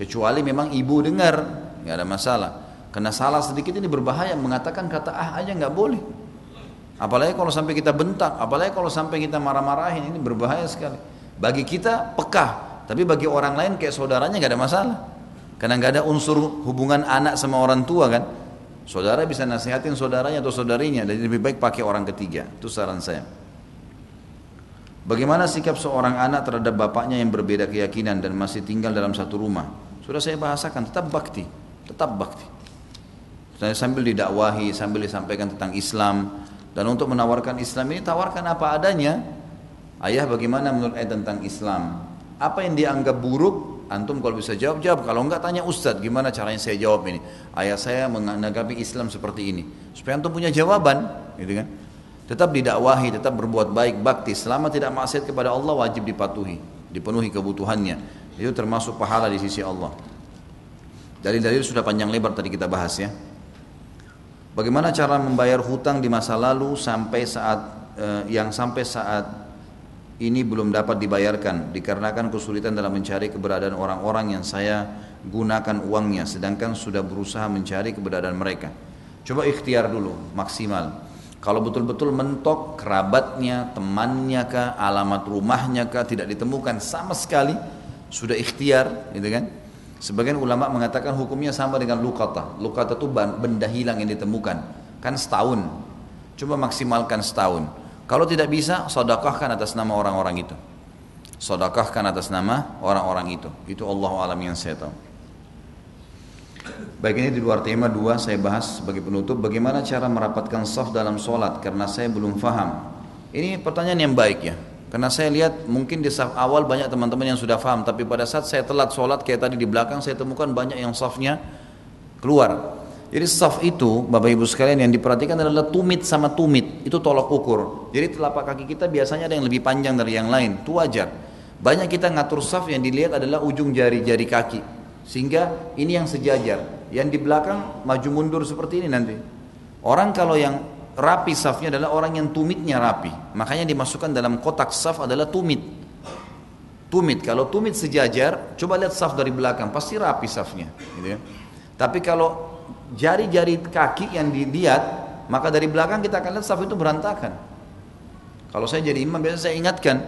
A: Kecuali memang ibu dengar, nggak ada masalah. Karena salah sedikit ini berbahaya, mengatakan kata ah aja nggak boleh. Apalagi kalau sampai kita bentak, apalagi kalau sampai kita marah-marahin, ini berbahaya sekali. Bagi kita pekah, tapi bagi orang lain kayak saudaranya nggak ada masalah. Karena nggak ada unsur hubungan anak sama orang tua kan. Saudara bisa nasihatin saudaranya atau saudarinya, jadi lebih baik pakai orang ketiga. Itu saran saya. Bagaimana sikap seorang anak terhadap bapaknya yang berbeda keyakinan dan masih tinggal dalam satu rumah? Sudah saya bahasakan, tetap bakti, tetap bakti. Saya sambil didakwahi, sambil disampaikan tentang Islam dan untuk menawarkan Islam ini tawarkan apa adanya. Ayah bagaimana menurut ayah tentang Islam? Apa yang dianggap buruk? Antum kalau bisa jawab jawab. Kalau enggak tanya Ustadz gimana caranya saya jawab ini. Ayah saya menanggapi Islam seperti ini. Supaya antum punya jawaban, gitu kan? Tetap didakwahi, tetap berbuat baik, bakti. Selama tidak maksiat kepada Allah wajib dipatuhi, dipenuhi kebutuhannya. Itu termasuk pahala di sisi Allah. Dalil-dalil sudah panjang lebar tadi kita bahas ya. Bagaimana cara membayar hutang di masa lalu sampai saat eh, yang sampai saat ini belum dapat dibayarkan dikarenakan kesulitan dalam mencari keberadaan orang-orang yang saya gunakan uangnya sedangkan sudah berusaha mencari keberadaan mereka. Coba ikhtiar dulu maksimal. Kalau betul-betul mentok kerabatnya, temannya kah, alamat rumahnya kah tidak ditemukan sama sekali, sudah ikhtiar gitu kan? Sebagian ulama mengatakan hukumnya sama dengan lukata lukata itu benda hilang yang ditemukan. Kan setahun. Coba maksimalkan setahun. Kalau tidak bisa sodakahkan atas nama orang-orang itu. Sodakahkan atas nama orang-orang itu. Itu Allah alam yang saya tahu. Baik ini di luar tema dua saya bahas sebagai penutup. Bagaimana cara merapatkan saf dalam sholat? Karena saya belum faham. Ini pertanyaan yang baik ya. Karena saya lihat mungkin di saf awal banyak teman-teman yang sudah paham, tapi pada saat saya telat sholat kayak tadi di belakang saya temukan banyak yang safnya keluar. Jadi saf itu, Bapak Ibu sekalian yang diperhatikan adalah tumit sama tumit. Itu tolak ukur. Jadi telapak kaki kita biasanya ada yang lebih panjang dari yang lain. Itu wajar. Banyak kita ngatur saf yang dilihat adalah ujung jari-jari kaki. Sehingga ini yang sejajar. Yang di belakang maju mundur seperti ini nanti. Orang kalau yang rapi safnya adalah orang yang tumitnya rapi. Makanya dimasukkan dalam kotak saf adalah tumit. Tumit, kalau tumit sejajar, coba lihat saf dari belakang, pasti rapi safnya. Gitu ya. Tapi kalau jari-jari kaki yang dilihat, maka dari belakang kita akan lihat saf itu berantakan. Kalau saya jadi imam biasa saya ingatkan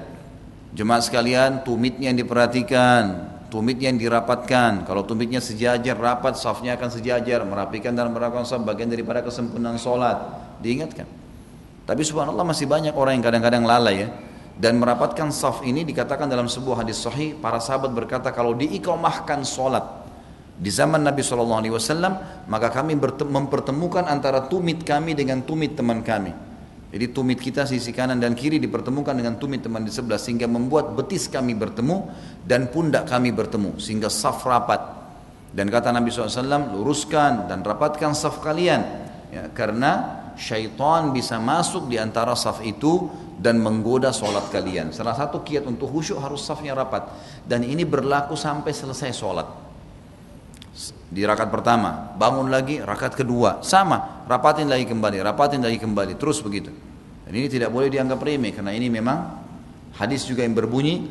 A: jemaat sekalian tumitnya yang diperhatikan, tumitnya yang dirapatkan. Kalau tumitnya sejajar, rapat, safnya akan sejajar, merapikan dan merapikan saf bagian daripada kesempurnaan sholat. Diingatkan. Tapi subhanallah masih banyak orang yang kadang-kadang lalai ya. Dan merapatkan saf ini dikatakan dalam sebuah hadis sahih, para sahabat berkata kalau diikomahkan sholat, di zaman Nabi SAW, maka kami mempertemukan antara tumit kami dengan tumit teman kami. Jadi tumit kita sisi kanan dan kiri dipertemukan dengan tumit teman di sebelah sehingga membuat betis kami bertemu dan pundak kami bertemu sehingga saf rapat. Dan kata Nabi SAW, luruskan dan rapatkan saf kalian. Ya, karena syaitan bisa masuk di antara saf itu dan menggoda sholat kalian. Salah satu kiat untuk khusyuk harus safnya rapat. Dan ini berlaku sampai selesai sholat di rakaat pertama, bangun lagi rakaat kedua, sama, rapatin lagi kembali, rapatin lagi kembali, terus begitu. Dan ini tidak boleh dianggap remeh karena ini memang hadis juga yang berbunyi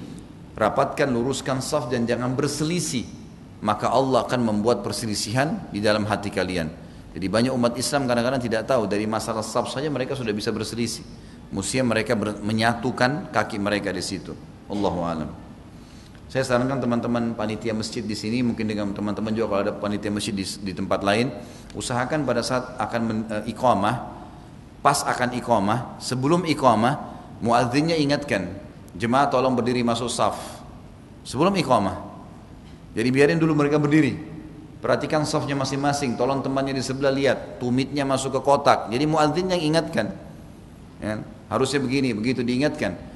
A: rapatkan luruskan saf dan jangan berselisih maka Allah akan membuat perselisihan di dalam hati kalian. Jadi banyak umat Islam kadang-kadang tidak tahu dari masalah saf saja mereka sudah bisa berselisih. Mestinya mereka menyatukan kaki mereka di situ. Allahu a'lam. Saya sarankan teman-teman panitia masjid di sini, mungkin dengan teman-teman juga kalau ada panitia masjid di, di tempat lain, usahakan pada saat akan men, uh, iqamah, pas akan iqamah, sebelum iqamah, muadzinnya ingatkan, jemaah tolong berdiri masuk saf. Sebelum iqamah. Jadi biarin dulu mereka berdiri. Perhatikan safnya masing-masing, tolong temannya di sebelah lihat, tumitnya masuk ke kotak. Jadi muadzin yang ingatkan. Ya, harusnya begini, begitu diingatkan.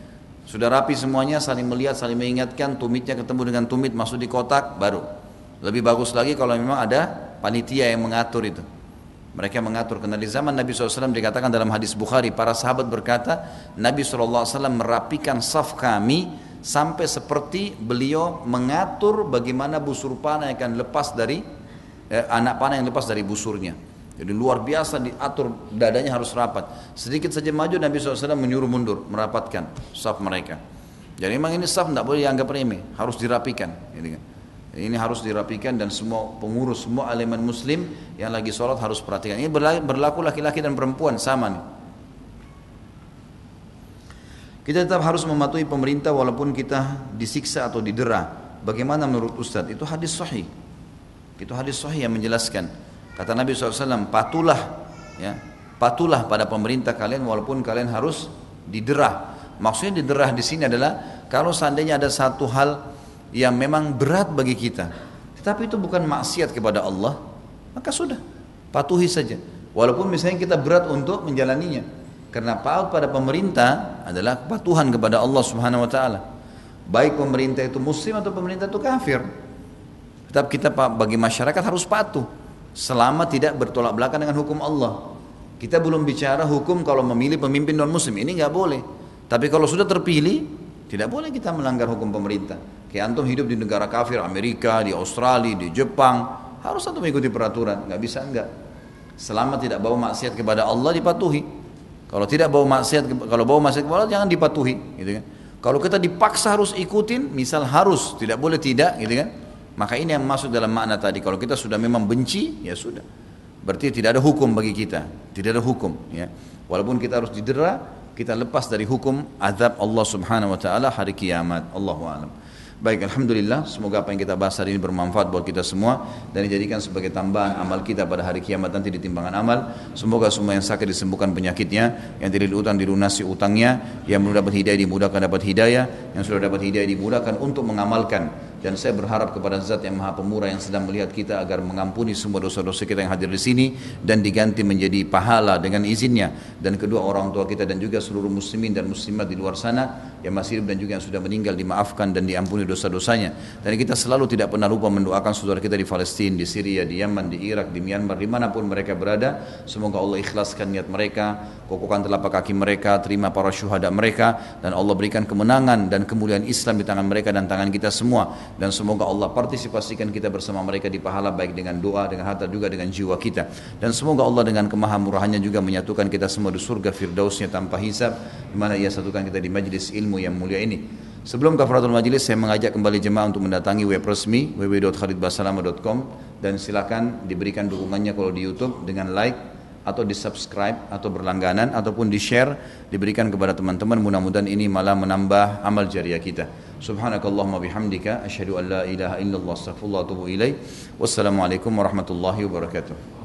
A: Sudah rapi semuanya, saling melihat, saling mengingatkan, tumitnya ketemu dengan tumit masuk di kotak, baru. Lebih bagus lagi kalau memang ada panitia yang mengatur itu. Mereka mengatur. Karena di zaman Nabi SAW dikatakan dalam hadis Bukhari, para sahabat berkata, Nabi SAW merapikan saf kami sampai seperti beliau mengatur bagaimana busur panah yang akan lepas dari, eh, anak panah yang lepas dari busurnya. Jadi luar biasa diatur dadanya harus rapat. Sedikit saja maju Nabi SAW menyuruh mundur, merapatkan saf mereka. Jadi memang ini saf tidak boleh dianggap remeh, harus dirapikan. Ini, kan. ini harus dirapikan dan semua pengurus, semua elemen muslim yang lagi sholat harus perhatikan. Ini berlaku laki-laki dan perempuan sama nih. Kita tetap harus mematuhi pemerintah walaupun kita disiksa atau didera. Bagaimana menurut Ustadz? Itu hadis sahih. Itu hadis sahih yang menjelaskan Kata Nabi SAW, patulah ya, patulah pada pemerintah kalian walaupun kalian harus diderah. Maksudnya diderah di sini adalah kalau seandainya ada satu hal yang memang berat bagi kita, tetapi itu bukan maksiat kepada Allah, maka sudah patuhi saja. Walaupun misalnya kita berat untuk menjalaninya, karena paut pada pemerintah adalah kepatuhan kepada Allah Subhanahu Wa Taala. Baik pemerintah itu muslim atau pemerintah itu kafir. Tetap kita bagi masyarakat harus patuh selama tidak bertolak belakang dengan hukum Allah. Kita belum bicara hukum kalau memilih pemimpin non muslim ini nggak boleh. Tapi kalau sudah terpilih tidak boleh kita melanggar hukum pemerintah. Kayak antum hidup di negara kafir Amerika, di Australia, di Jepang harus antum mengikuti peraturan. Nggak bisa enggak. Selama tidak bawa maksiat kepada Allah dipatuhi. Kalau tidak bawa maksiat kalau bawa maksiat kepada Allah jangan dipatuhi, gitu kan. Kalau kita dipaksa harus ikutin, misal harus, tidak boleh tidak, gitu kan maka ini yang masuk dalam makna tadi. Kalau kita sudah memang benci, ya sudah. Berarti tidak ada hukum bagi kita. Tidak ada hukum. Ya. Walaupun kita harus didera, kita lepas dari hukum azab Allah subhanahu wa ta'ala hari kiamat. Allahu a'lam. Baik, Alhamdulillah, semoga apa yang kita bahas hari ini bermanfaat buat kita semua dan dijadikan sebagai tambahan amal kita pada hari kiamat nanti di timbangan amal. Semoga semua yang sakit disembuhkan penyakitnya, yang tidak utang dilunasi utangnya, yang belum dapat hidayah dimudahkan dapat hidayah, yang sudah dapat hidayah dimudahkan untuk mengamalkan dan saya berharap kepada zat yang maha pemurah yang sedang melihat kita agar mengampuni semua dosa-dosa kita yang hadir di sini dan diganti menjadi pahala dengan izinnya. Dan kedua orang tua kita dan juga seluruh muslimin dan muslimat di luar sana yang masih hidup dan juga yang sudah meninggal dimaafkan dan diampuni dosa-dosanya. Dan kita selalu tidak pernah lupa mendoakan saudara kita di Palestina, di Syria, di Yaman, di Irak, di Myanmar, di mana pun mereka berada. Semoga Allah ikhlaskan niat mereka kokohkan telapak kaki mereka terima para syuhada mereka dan Allah berikan kemenangan dan kemuliaan Islam di tangan mereka dan tangan kita semua dan semoga Allah partisipasikan kita bersama mereka di pahala baik dengan doa, dengan harta juga dengan jiwa kita. Dan semoga Allah dengan kemahamurahannya juga menyatukan kita semua di surga firdausnya tanpa hisab, di mana ia satukan kita di majlis ilmu yang mulia ini. Sebelum kafaratul majlis saya mengajak kembali jemaah untuk mendatangi web resmi www.khalidbasalama.com dan silakan diberikan dukungannya kalau di YouTube dengan like atau di subscribe atau berlangganan ataupun di share diberikan kepada teman-teman mudah-mudahan ini malah menambah amal jariah kita subhanakallahumma bihamdika asyhadu an la ilaha illallah astaghfirullah wa atubu ilaih wassalamualaikum warahmatullahi wabarakatuh